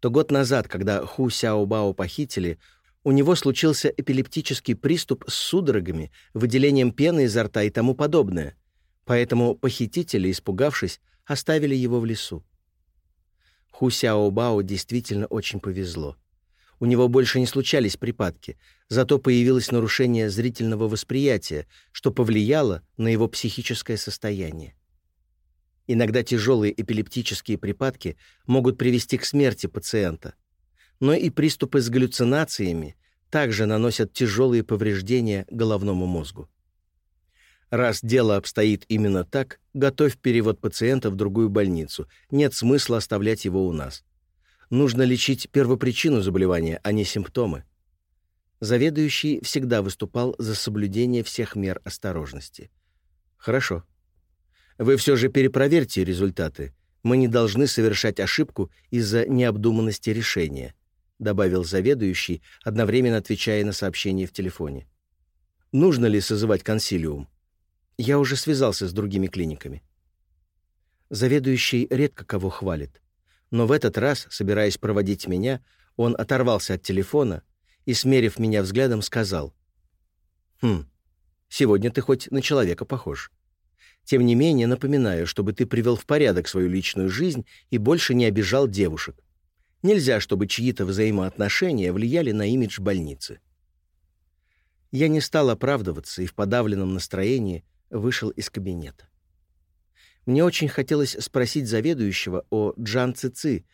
то год назад, когда Ху Сяобао похитили, у него случился эпилептический приступ с судорогами, выделением пены изо рта и тому подобное. Поэтому похитители, испугавшись, оставили его в лесу. Ху Сяо Бао действительно очень повезло. У него больше не случались припадки, зато появилось нарушение зрительного восприятия, что повлияло на его психическое состояние. Иногда тяжелые эпилептические припадки могут привести к смерти пациента но и приступы с галлюцинациями также наносят тяжелые повреждения головному мозгу. Раз дело обстоит именно так, готовь перевод пациента в другую больницу. Нет смысла оставлять его у нас. Нужно лечить первопричину заболевания, а не симптомы. Заведующий всегда выступал за соблюдение всех мер осторожности. «Хорошо. Вы все же перепроверьте результаты. Мы не должны совершать ошибку из-за необдуманности решения», добавил заведующий, одновременно отвечая на сообщение в телефоне. «Нужно ли созывать консилиум? Я уже связался с другими клиниками». Заведующий редко кого хвалит. Но в этот раз, собираясь проводить меня, он оторвался от телефона и, смерив меня взглядом, сказал, «Хм, сегодня ты хоть на человека похож. Тем не менее, напоминаю, чтобы ты привел в порядок свою личную жизнь и больше не обижал девушек. Нельзя, чтобы чьи-то взаимоотношения влияли на имидж больницы». Я не стал оправдываться и в подавленном настроении вышел из кабинета. Мне очень хотелось спросить заведующего о Джан Цици.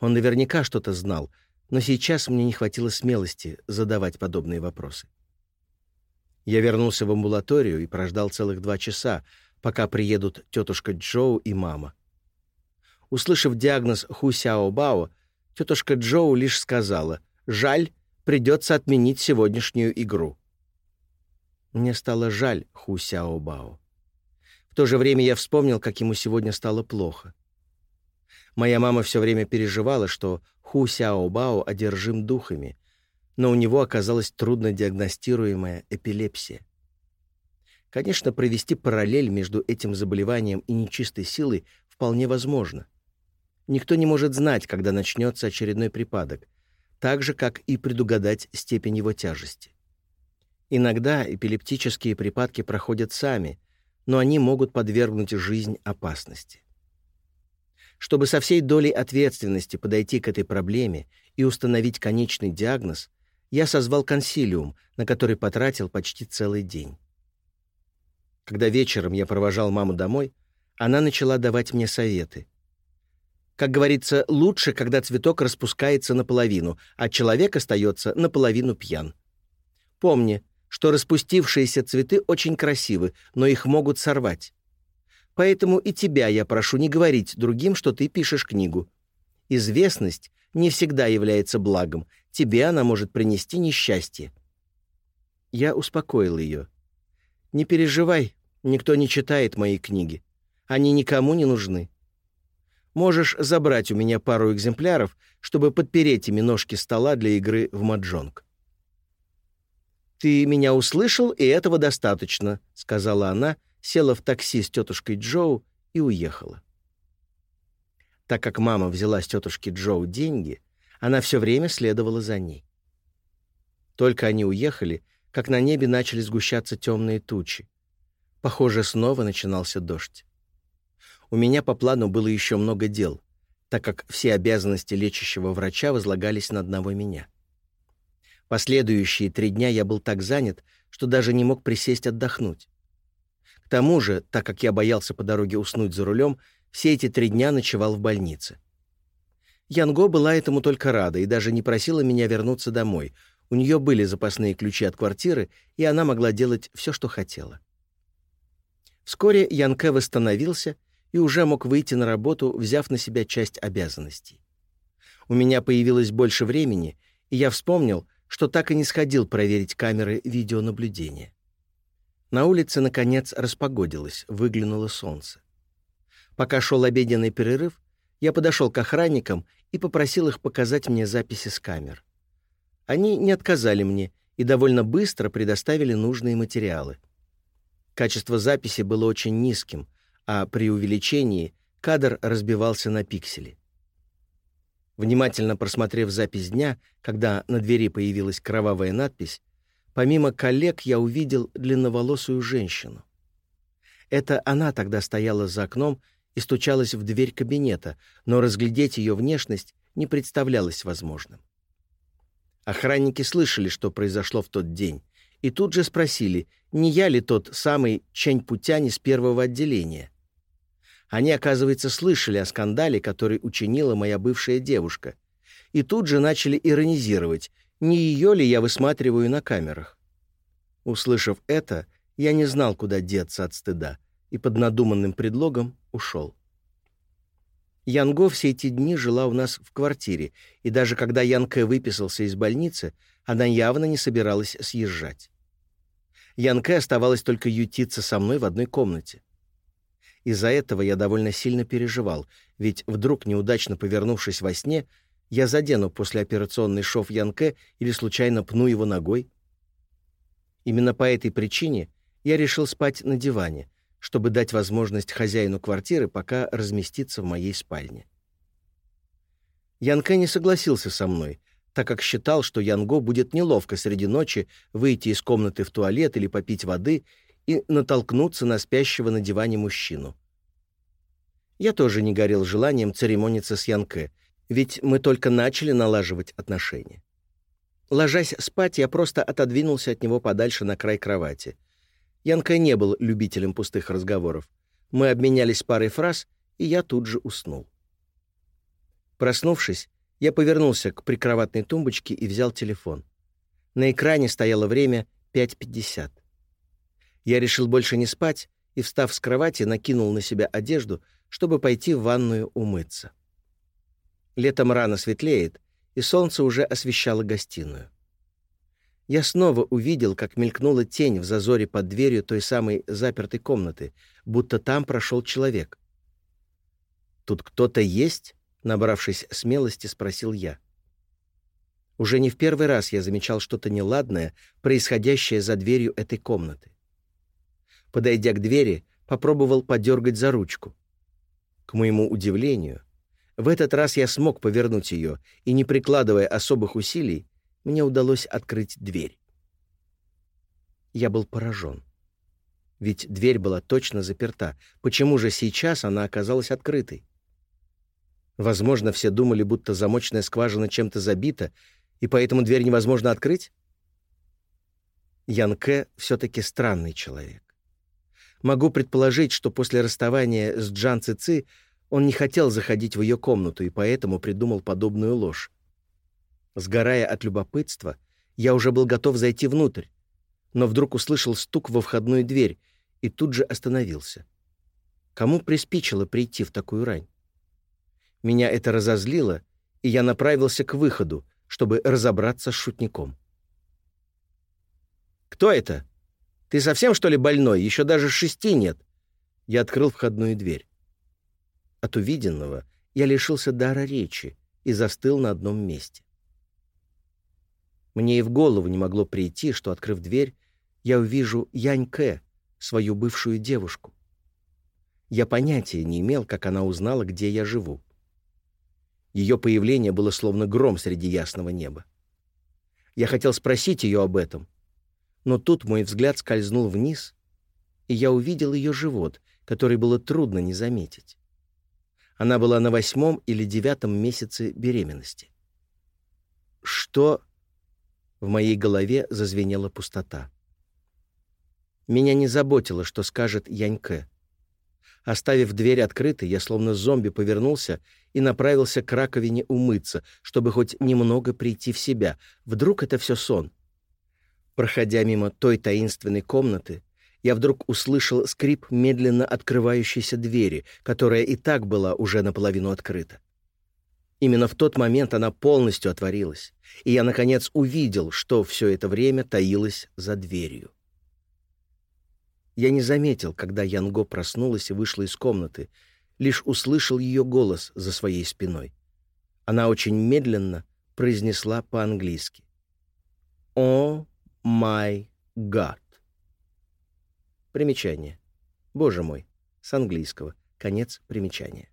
Он наверняка что-то знал, но сейчас мне не хватило смелости задавать подобные вопросы. Я вернулся в амбулаторию и прождал целых два часа, пока приедут тетушка Джоу и мама. Услышав диагноз Ху Сяо Бао, тетушка Джоу лишь сказала «Жаль, придется отменить сегодняшнюю игру». Мне стало жаль Ху Сяо Бао. В то же время я вспомнил, как ему сегодня стало плохо. Моя мама все время переживала, что Ху Сяо Бао одержим духами, но у него оказалась трудно диагностируемая эпилепсия. Конечно, провести параллель между этим заболеванием и нечистой силой вполне возможно. Никто не может знать, когда начнется очередной припадок, так же, как и предугадать степень его тяжести. Иногда эпилептические припадки проходят сами, но они могут подвергнуть жизнь опасности. Чтобы со всей долей ответственности подойти к этой проблеме и установить конечный диагноз, я созвал консилиум, на который потратил почти целый день. Когда вечером я провожал маму домой, она начала давать мне советы. Как говорится, лучше, когда цветок распускается наполовину, а человек остается наполовину пьян. Помни, что распустившиеся цветы очень красивы, но их могут сорвать. Поэтому и тебя я прошу не говорить другим, что ты пишешь книгу. Известность не всегда является благом, тебе она может принести несчастье. Я успокоил ее. Не переживай, никто не читает мои книги. Они никому не нужны. Можешь забрать у меня пару экземпляров, чтобы подпереть ими ножки стола для игры в маджонг. «Ты меня услышал, и этого достаточно», — сказала она, — села в такси с тетушкой Джоу и уехала. Так как мама взяла с тетушки Джоу деньги, она все время следовала за ней. Только они уехали, как на небе начали сгущаться темные тучи. Похоже, снова начинался дождь. У меня по плану было еще много дел, так как все обязанности лечащего врача возлагались на одного меня. Последующие три дня я был так занят, что даже не мог присесть отдохнуть тому же, так как я боялся по дороге уснуть за рулем, все эти три дня ночевал в больнице. Янго была этому только рада и даже не просила меня вернуться домой. У нее были запасные ключи от квартиры, и она могла делать все, что хотела. Вскоре Янке восстановился и уже мог выйти на работу, взяв на себя часть обязанностей. У меня появилось больше времени, и я вспомнил, что так и не сходил проверить камеры видеонаблюдения. На улице, наконец, распогодилось, выглянуло солнце. Пока шел обеденный перерыв, я подошел к охранникам и попросил их показать мне записи с камер. Они не отказали мне и довольно быстро предоставили нужные материалы. Качество записи было очень низким, а при увеличении кадр разбивался на пиксели. Внимательно просмотрев запись дня, когда на двери появилась кровавая надпись, Помимо коллег я увидел длинноволосую женщину. Это она тогда стояла за окном и стучалась в дверь кабинета, но разглядеть ее внешность не представлялось возможным. Охранники слышали, что произошло в тот день, и тут же спросили, не я ли тот самый Чэнь Путянь из первого отделения. Они, оказывается, слышали о скандале, который учинила моя бывшая девушка, и тут же начали иронизировать, не ее ли я высматриваю на камерах. Услышав это, я не знал, куда деться от стыда, и под надуманным предлогом ушел. Янго все эти дни жила у нас в квартире, и даже когда Янке выписался из больницы, она явно не собиралась съезжать. Янке оставалось только ютиться со мной в одной комнате. Из-за этого я довольно сильно переживал, ведь вдруг, неудачно повернувшись во сне, я задену послеоперационный шов Янке или случайно пну его ногой. Именно по этой причине я решил спать на диване, чтобы дать возможность хозяину квартиры пока разместиться в моей спальне. Янке не согласился со мной, так как считал, что Янго будет неловко среди ночи выйти из комнаты в туалет или попить воды и натолкнуться на спящего на диване мужчину. Я тоже не горел желанием церемониться с Янке, ведь мы только начали налаживать отношения. Ложась спать, я просто отодвинулся от него подальше на край кровати — Янка не был любителем пустых разговоров. Мы обменялись парой фраз, и я тут же уснул. Проснувшись, я повернулся к прикроватной тумбочке и взял телефон. На экране стояло время 5.50. Я решил больше не спать и, встав с кровати, накинул на себя одежду, чтобы пойти в ванную умыться. Летом рано светлеет, и солнце уже освещало гостиную я снова увидел, как мелькнула тень в зазоре под дверью той самой запертой комнаты, будто там прошел человек. «Тут кто-то есть?» — набравшись смелости, спросил я. Уже не в первый раз я замечал что-то неладное, происходящее за дверью этой комнаты. Подойдя к двери, попробовал подергать за ручку. К моему удивлению, в этот раз я смог повернуть ее, и, не прикладывая особых усилий, мне удалось открыть дверь. Я был поражен. Ведь дверь была точно заперта. Почему же сейчас она оказалась открытой? Возможно, все думали, будто замочная скважина чем-то забита, и поэтому дверь невозможно открыть? Ян Кэ все-таки странный человек. Могу предположить, что после расставания с Джан Ци Ци он не хотел заходить в ее комнату и поэтому придумал подобную ложь. Сгорая от любопытства, я уже был готов зайти внутрь, но вдруг услышал стук во входную дверь и тут же остановился. Кому приспичило прийти в такую рань? Меня это разозлило, и я направился к выходу, чтобы разобраться с шутником. «Кто это? Ты совсем, что ли, больной? Еще даже шести нет!» Я открыл входную дверь. От увиденного я лишился дара речи и застыл на одном месте. Мне и в голову не могло прийти, что, открыв дверь, я увижу Янь Кэ, свою бывшую девушку. Я понятия не имел, как она узнала, где я живу. Ее появление было словно гром среди ясного неба. Я хотел спросить ее об этом, но тут мой взгляд скользнул вниз, и я увидел ее живот, который было трудно не заметить. Она была на восьмом или девятом месяце беременности. Что в моей голове зазвенела пустота. Меня не заботило, что скажет Яньке. Оставив дверь открытой, я словно зомби повернулся и направился к раковине умыться, чтобы хоть немного прийти в себя. Вдруг это все сон? Проходя мимо той таинственной комнаты, я вдруг услышал скрип медленно открывающейся двери, которая и так была уже наполовину открыта. Именно в тот момент она полностью отворилась, и я, наконец, увидел, что все это время таилось за дверью. Я не заметил, когда Янго проснулась и вышла из комнаты, лишь услышал ее голос за своей спиной. Она очень медленно произнесла по-английски. «О май гад». Примечание. Боже мой. С английского. Конец примечания.